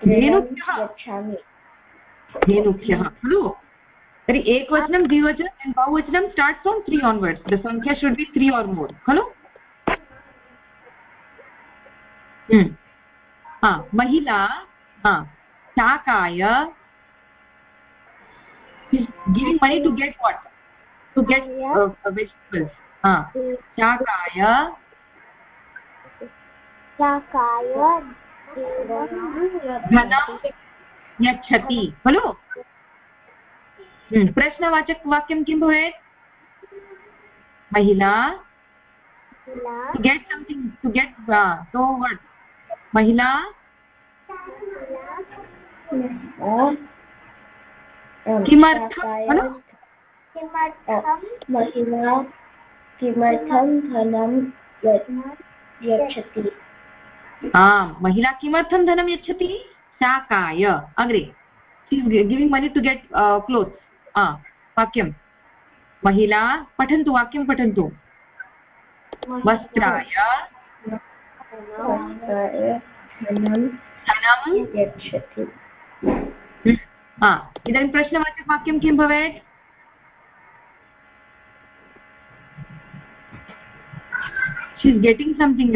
तृणं यच्छामि। धेनुभ्यः खलु? तर्हि एकवचनं द्विवचनं बहुवचनं start from three onwards the संख्या should be three are more खलु? महिला शाकाय giving money to get what to get vegetables शाकाय शाकाय धनं यच्छति। खलु? प्रश्नवाचकवाक्यं किं भवेत्? महिला? Get something to get so what महिला? किमर्थं? महिला किमर्थं धनं यच्छति? आम् महिला किमर्थं धनं यच्छति? शाकाय। अग्रे। Giving money to get clothes वाक्यं महिला पठन्तु वाक्यं पठन्तु। वस्त्राय। यच्छति। इदानीं प्रश्नवाचकवाक्यं किं भवेत्? शी इस् गेटिङ्ग् सम्थिङ्ग्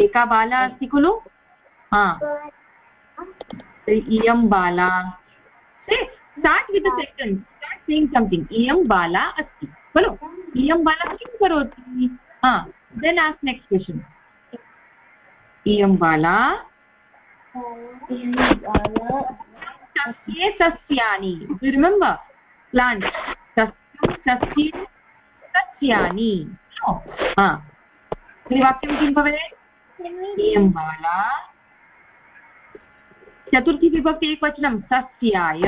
एका बाला अस्ति खलु? हा. इयं बाला start with sentence start saying something इयं बाला अस्ति खलु? इयं बाला किं करोति? हा. Then ask next question. iyam bala सस्ये सस्यानि. Remember? Plant सस्यं सस्ये सस्यानि. हा. वाक्यं किं भवेत्? इयं बाला चतुर्थी विभक्ति एकवचनं सस्याय।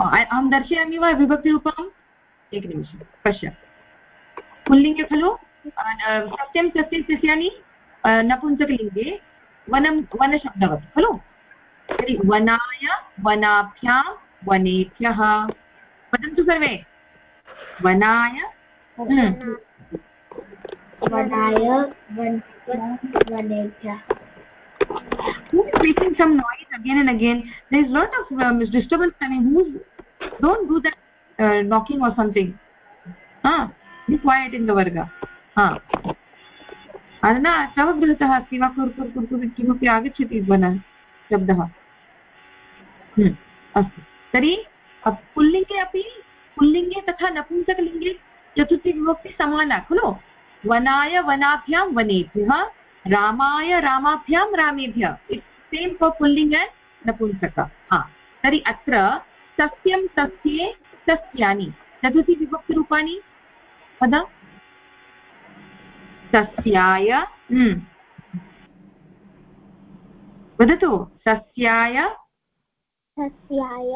अहं दर्शयामि वा विभक्तिरूपम् एकनिमिषं पश्य। पुल्लिङ्गे खलु? सत्यं सत्यं सस्यानि नपुंसकलिङ्गे वनं वनशब्दवत् खलु? तर्हि वनाय वनाभ्यां वनेभ्यः। वदन्तु सर्वे। वनाय वनाय वनेभ्यः who's making some noise again and again there is lot of um, disturbance coming who's don't do that uh, knocking or something ah be quiet in the varga ha न तव गृहतः अस्ति वा कुर् कुर् कुर् किमपि आगच्छति वन शब्दः हम्म, अस्तु तर्हि पुल्लिङ्गे अपि पुल्लिङ्गे तथा नपुंसकलिङ्गे चतुर्थीविभक्ति समाना खलु वनाय वनाभ्यां वनेभ्यः रामाय रामाभ्यां रामेभ्यः। सेम् फार् पुल्लिङ्ग् एण्ड् नपुंसक हा तर्हि अत्र सस्यं सस्ये सस्यानि। चतुर्थीविभक्तिरूपाणि वद सस्याय हम्म। वदतु सस्याय? सस्याय।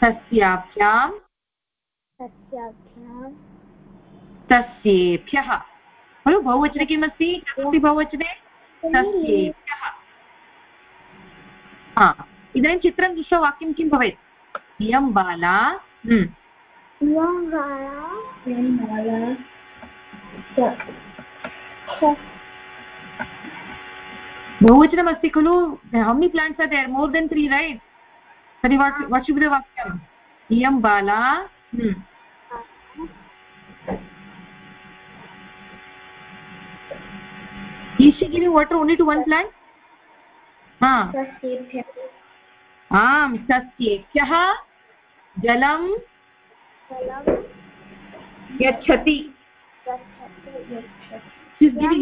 सस्याभ्यां? सस्याभ्यां। सस्येभ्यः खलु बहुवचने किमस्ति? कस्ति बहुवचने? सस्येभ्यः हा इदानीं चित्रं दृष्ट्वा वाक्यं किं भवेत्? इयं बाला हम्म। बहुवचनमस्ति खलु? How many plants are there more than three right तर्हि वाट् वाट् शुड् इयं बाला is she giving water only to one plant? Ha. आम् सस्येभ्यः जलं यच्छति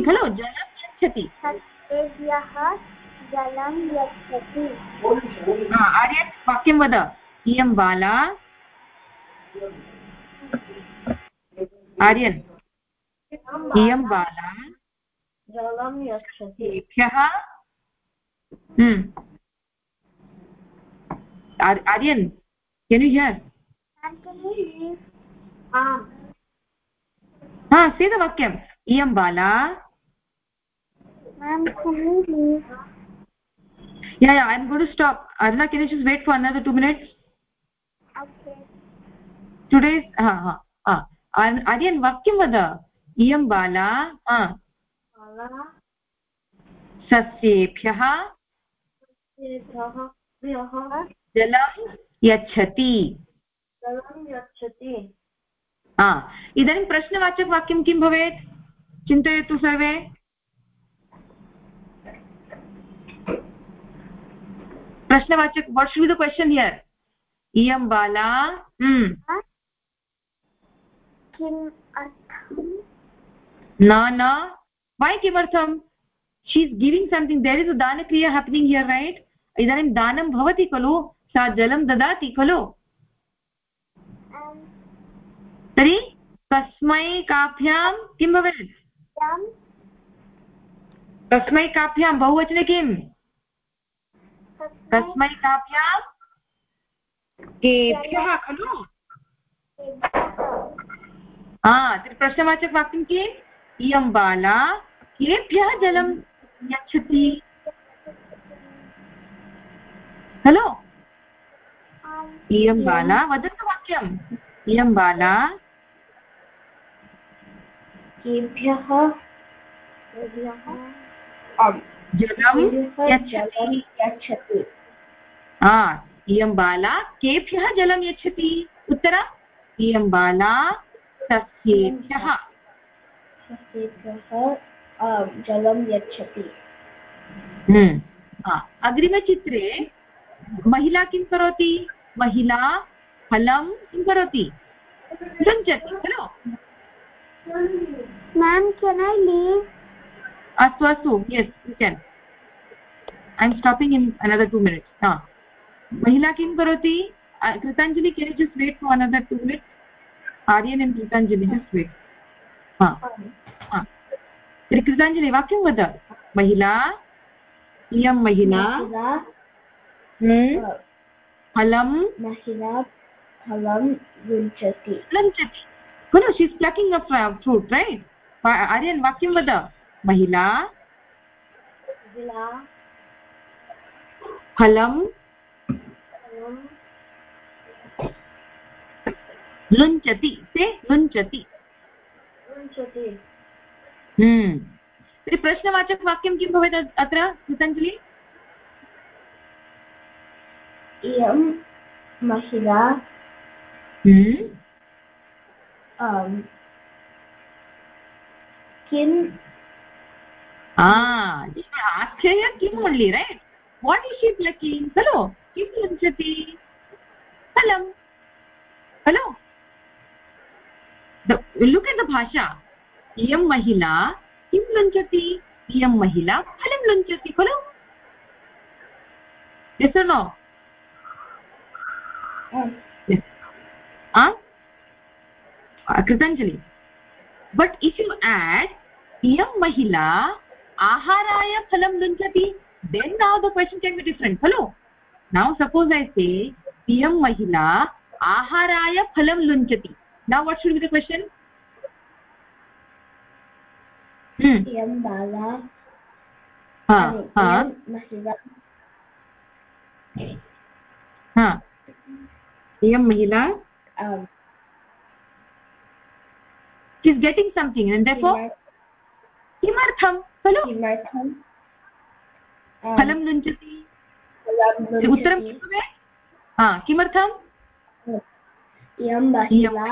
खलु जलं यच्छति जलं यच्छति आर्यन् वाक्यं वद इयं बाला आर्यन् इयं बाला जलं यच्छति तेभ्यः आर्यन् केन् यु हियर् हा सीतवाक्यम् इयं बाला can you? Yeah, yeah, I'm going to stop. Arna, can you just wait for another two minutes? Okay. Today's, ha, ha, ha. Aryan, vakyam vada. Iyam bala, ha. सस्येभ्यः जलं यच्छति। हा इदानीं प्रश्नवाचकवाक्यं किं भवेत्? चिन्तयतु सर्वे। प्रश्नवाचक what should be the question here इयं बाला किम् न न वै किमर्थं she is giving something there is a दानक्रिया happening here right इदानीं दानं भवति खलु सा जलं ददाति खलु तर्हि कस्मै काभ्यां किं भवेत् कस्मै काभ्यां बहुवचने किम् कस्मै काभ्यां केभ्यः खलु हा तर्हि प्रश्नवाचकवाक्यं किम् इयं बाला केभ्यः जलं यच्छति? खलु इयं बाला वदतु वाक्यम्। इयं बाला केभ्यः जलं यच्छति। हा इयं बाला केभ्यः जलं यच्छति? उत्तरम्। इयं बाला सस्येभ्यः सस्येभ्यः जलं यच्छति। हम्म। अग्रिमचित्रे महिला किं करोति? महिला फलं किं करोति? सृञ्चति खलु? मेम् केन् ऐ लीव् अस्तु अस्तु yes you can I am stopping in another two minutes हा। महिला किं करोति? Kritanjali can just wait for another two minutes Aryan in Kritanjali just wait तर्हि कृताञ्जलि वाक्यं वद। महिला इयं महिला? फलं महिला फलं युञ्चति लञ्चति खलु she is plucking a fruit right Aryan वाक्यं वद। महिला फलं लुञ्चति। ते लुञ्चति। लुञ्चति हम्म। तर्हि प्रश्नवाचकवाक्यं किं भवेत् अत्र कृतञ्जलि इयं महिला हम्म। किम् आख्यय किम् only right what is she plucking खलु किं लुञ्चति फलं खलु लुक् एट् द भाषा इयं महिला किं लुञ्चति इयं महिला फलं लुञ्चति खलु no Kritanjali but if you add इयं महिला आहाराय फलं लुञ्चति then now the question can be different खलु नौ सपोस् ऐ से इयं महिला आहाराय फलं लुञ्चति now what should be the question hmm iyam bala ha ha mahila हा इयं महिला is getting something and therefore किमर्थं खलु किमर्थं फलं लुञ्चति उत्तरं किं हा इयं महिला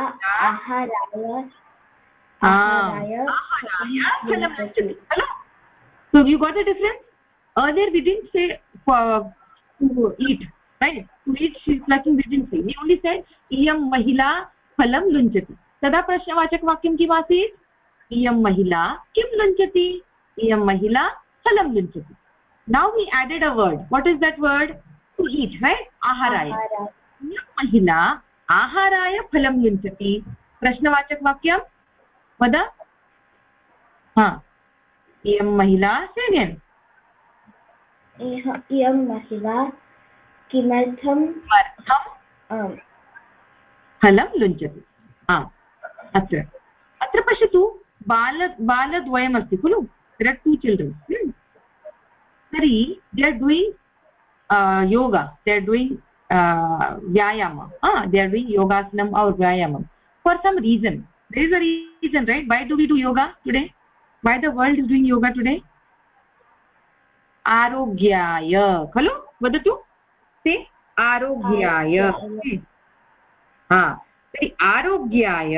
आहाराय So you got the difference? Earlier we didn't say for, to eat right to eat she is plucking we didn't say we only said iyam mahila phalam lunchati तदा प्रश्नवाचकवाक्यं किम् आसीत् इयं महिला किं लुञ्चति इयं महिला फलं लुञ्चति now we added a word what is that word to eat right आहाराय इयं महिला आहाराय फलं लुञ्चति प्रश्नवाचकवाक्यं वद। हा। इयं महिला सेगेन् इयं महिला किमर्थं फलं लुञ्चति अत्र। अत्र पश्यतु। बाल बालद्वयमस्ति खलु। देर् टु चिल्ड्रन् तर्हि they are doing yoga they are doing व्यायाम दे आर् डूयिङ्ग् योगासनम् और् व्यायामं for some reason there is a reason right why do we do yoga today why the world is doing yoga today आरोग्याय खलु वदतु ते आरोग्याय हा तर्हि आरोग्याय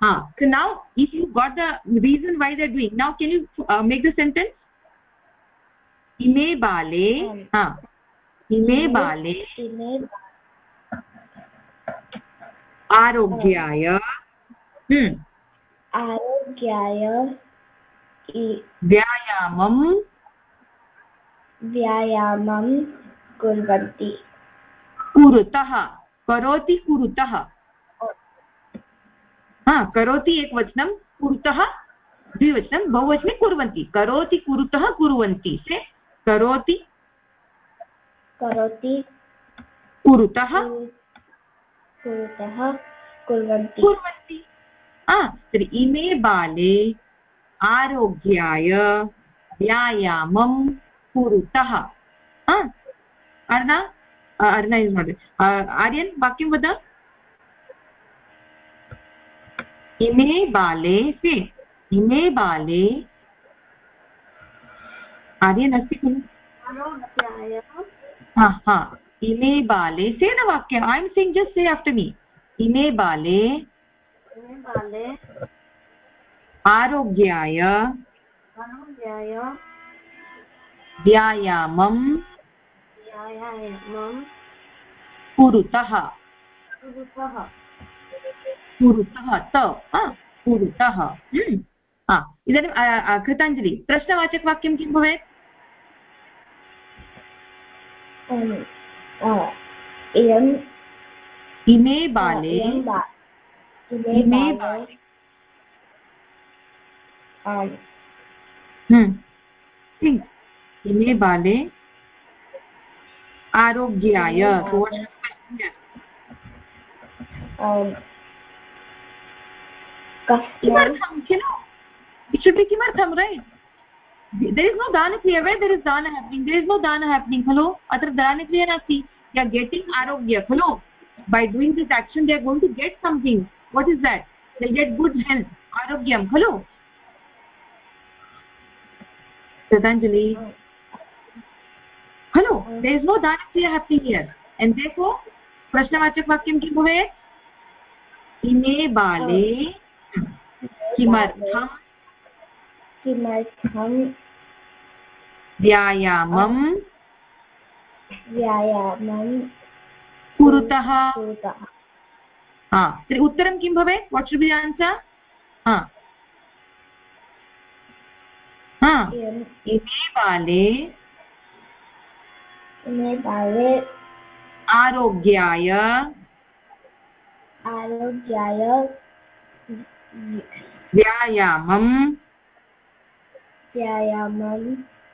हा now if you got the reason why the doing now can you make the sentence इमे बाले हा इमे बाले आरोग्याय। आरोग्याय व्यायामं व्यायामं कुर्वन्ति। कुरुतः करोति कुरुतः। हा करोति एकवचनं कुरुतः द्विवचनं बहुवचने कुर्वन्ति। करोति कुरुतः कुर्वन्ति से करोति करोति। कुरुतः? कुरुतः। कुर्वन्ति। कुर्वन्ति। तर्हि इमे बाले आरोग्याय व्यायामं कुरुतः। अर्णा अर्णा इस् नाट् आर्यन् वाक्यं वद। इमे बाले से इमे बाले आर्यन् अस्ति हा हा। इमे बाले से न वाक्यम् I am saying just say after me इमे बाले बाले आरोग्याय आरोग्याय व्यायामं व्यायामं कुरुतः। कुरुतः। कुरुतः त कुरुतः। इदानीं कृताञ्जलि। प्रश्नवाचकवाक्यं किं भवेत्? इयम् इमे बाले। इमे बाले। इमे बाले। आरोग्याय किमर्थं किल? बि किमर्थं रैट् देर् इस् नो दानक्रिया वेर् देर् इस् दान हेप्निङ्ग् देर् इस् नो दान हेप्निङ्ग् खलु अत्र दानक्रिया नास्ति य गेटिङ्ग् आरोग्य। खलु by doing this action they are going to get something what is that they get good health आरोग्यं खलु कृताञ्जलि खलु दे इस् नो दानक्रिया हेप्निङ्ग् हियर् एण्ड् दे को प्रश्नवाचकवाक्यं किं भवेत् इमे बाले। किमर्थम् किमर्थं व्यायामं व्यायामं। कुरुतः। उत्तरं किं भवेत्? वाट् शुड् बि आन्सर् हा। हा। इमे बाले इमे बाले आरोग्याय। आरोग्याय। व्यायामं व्यायामं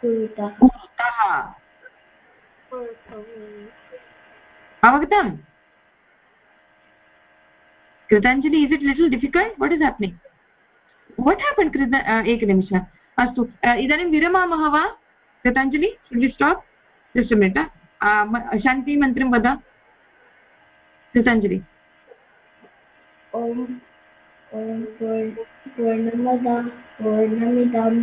कुरुतः कुरुतः अवगतम् कृताञ्जलि is it little difficult what is happening what happen कृत एकनिमिष अस्तु इदानीं विरमामः वा कृताञ्जलि स्टाप् जस्ट् मिनिट् शान्तिमन्त्रं वद कृताञ्जलि ॐ ॐ पूर्णमदा पूर्णमिदं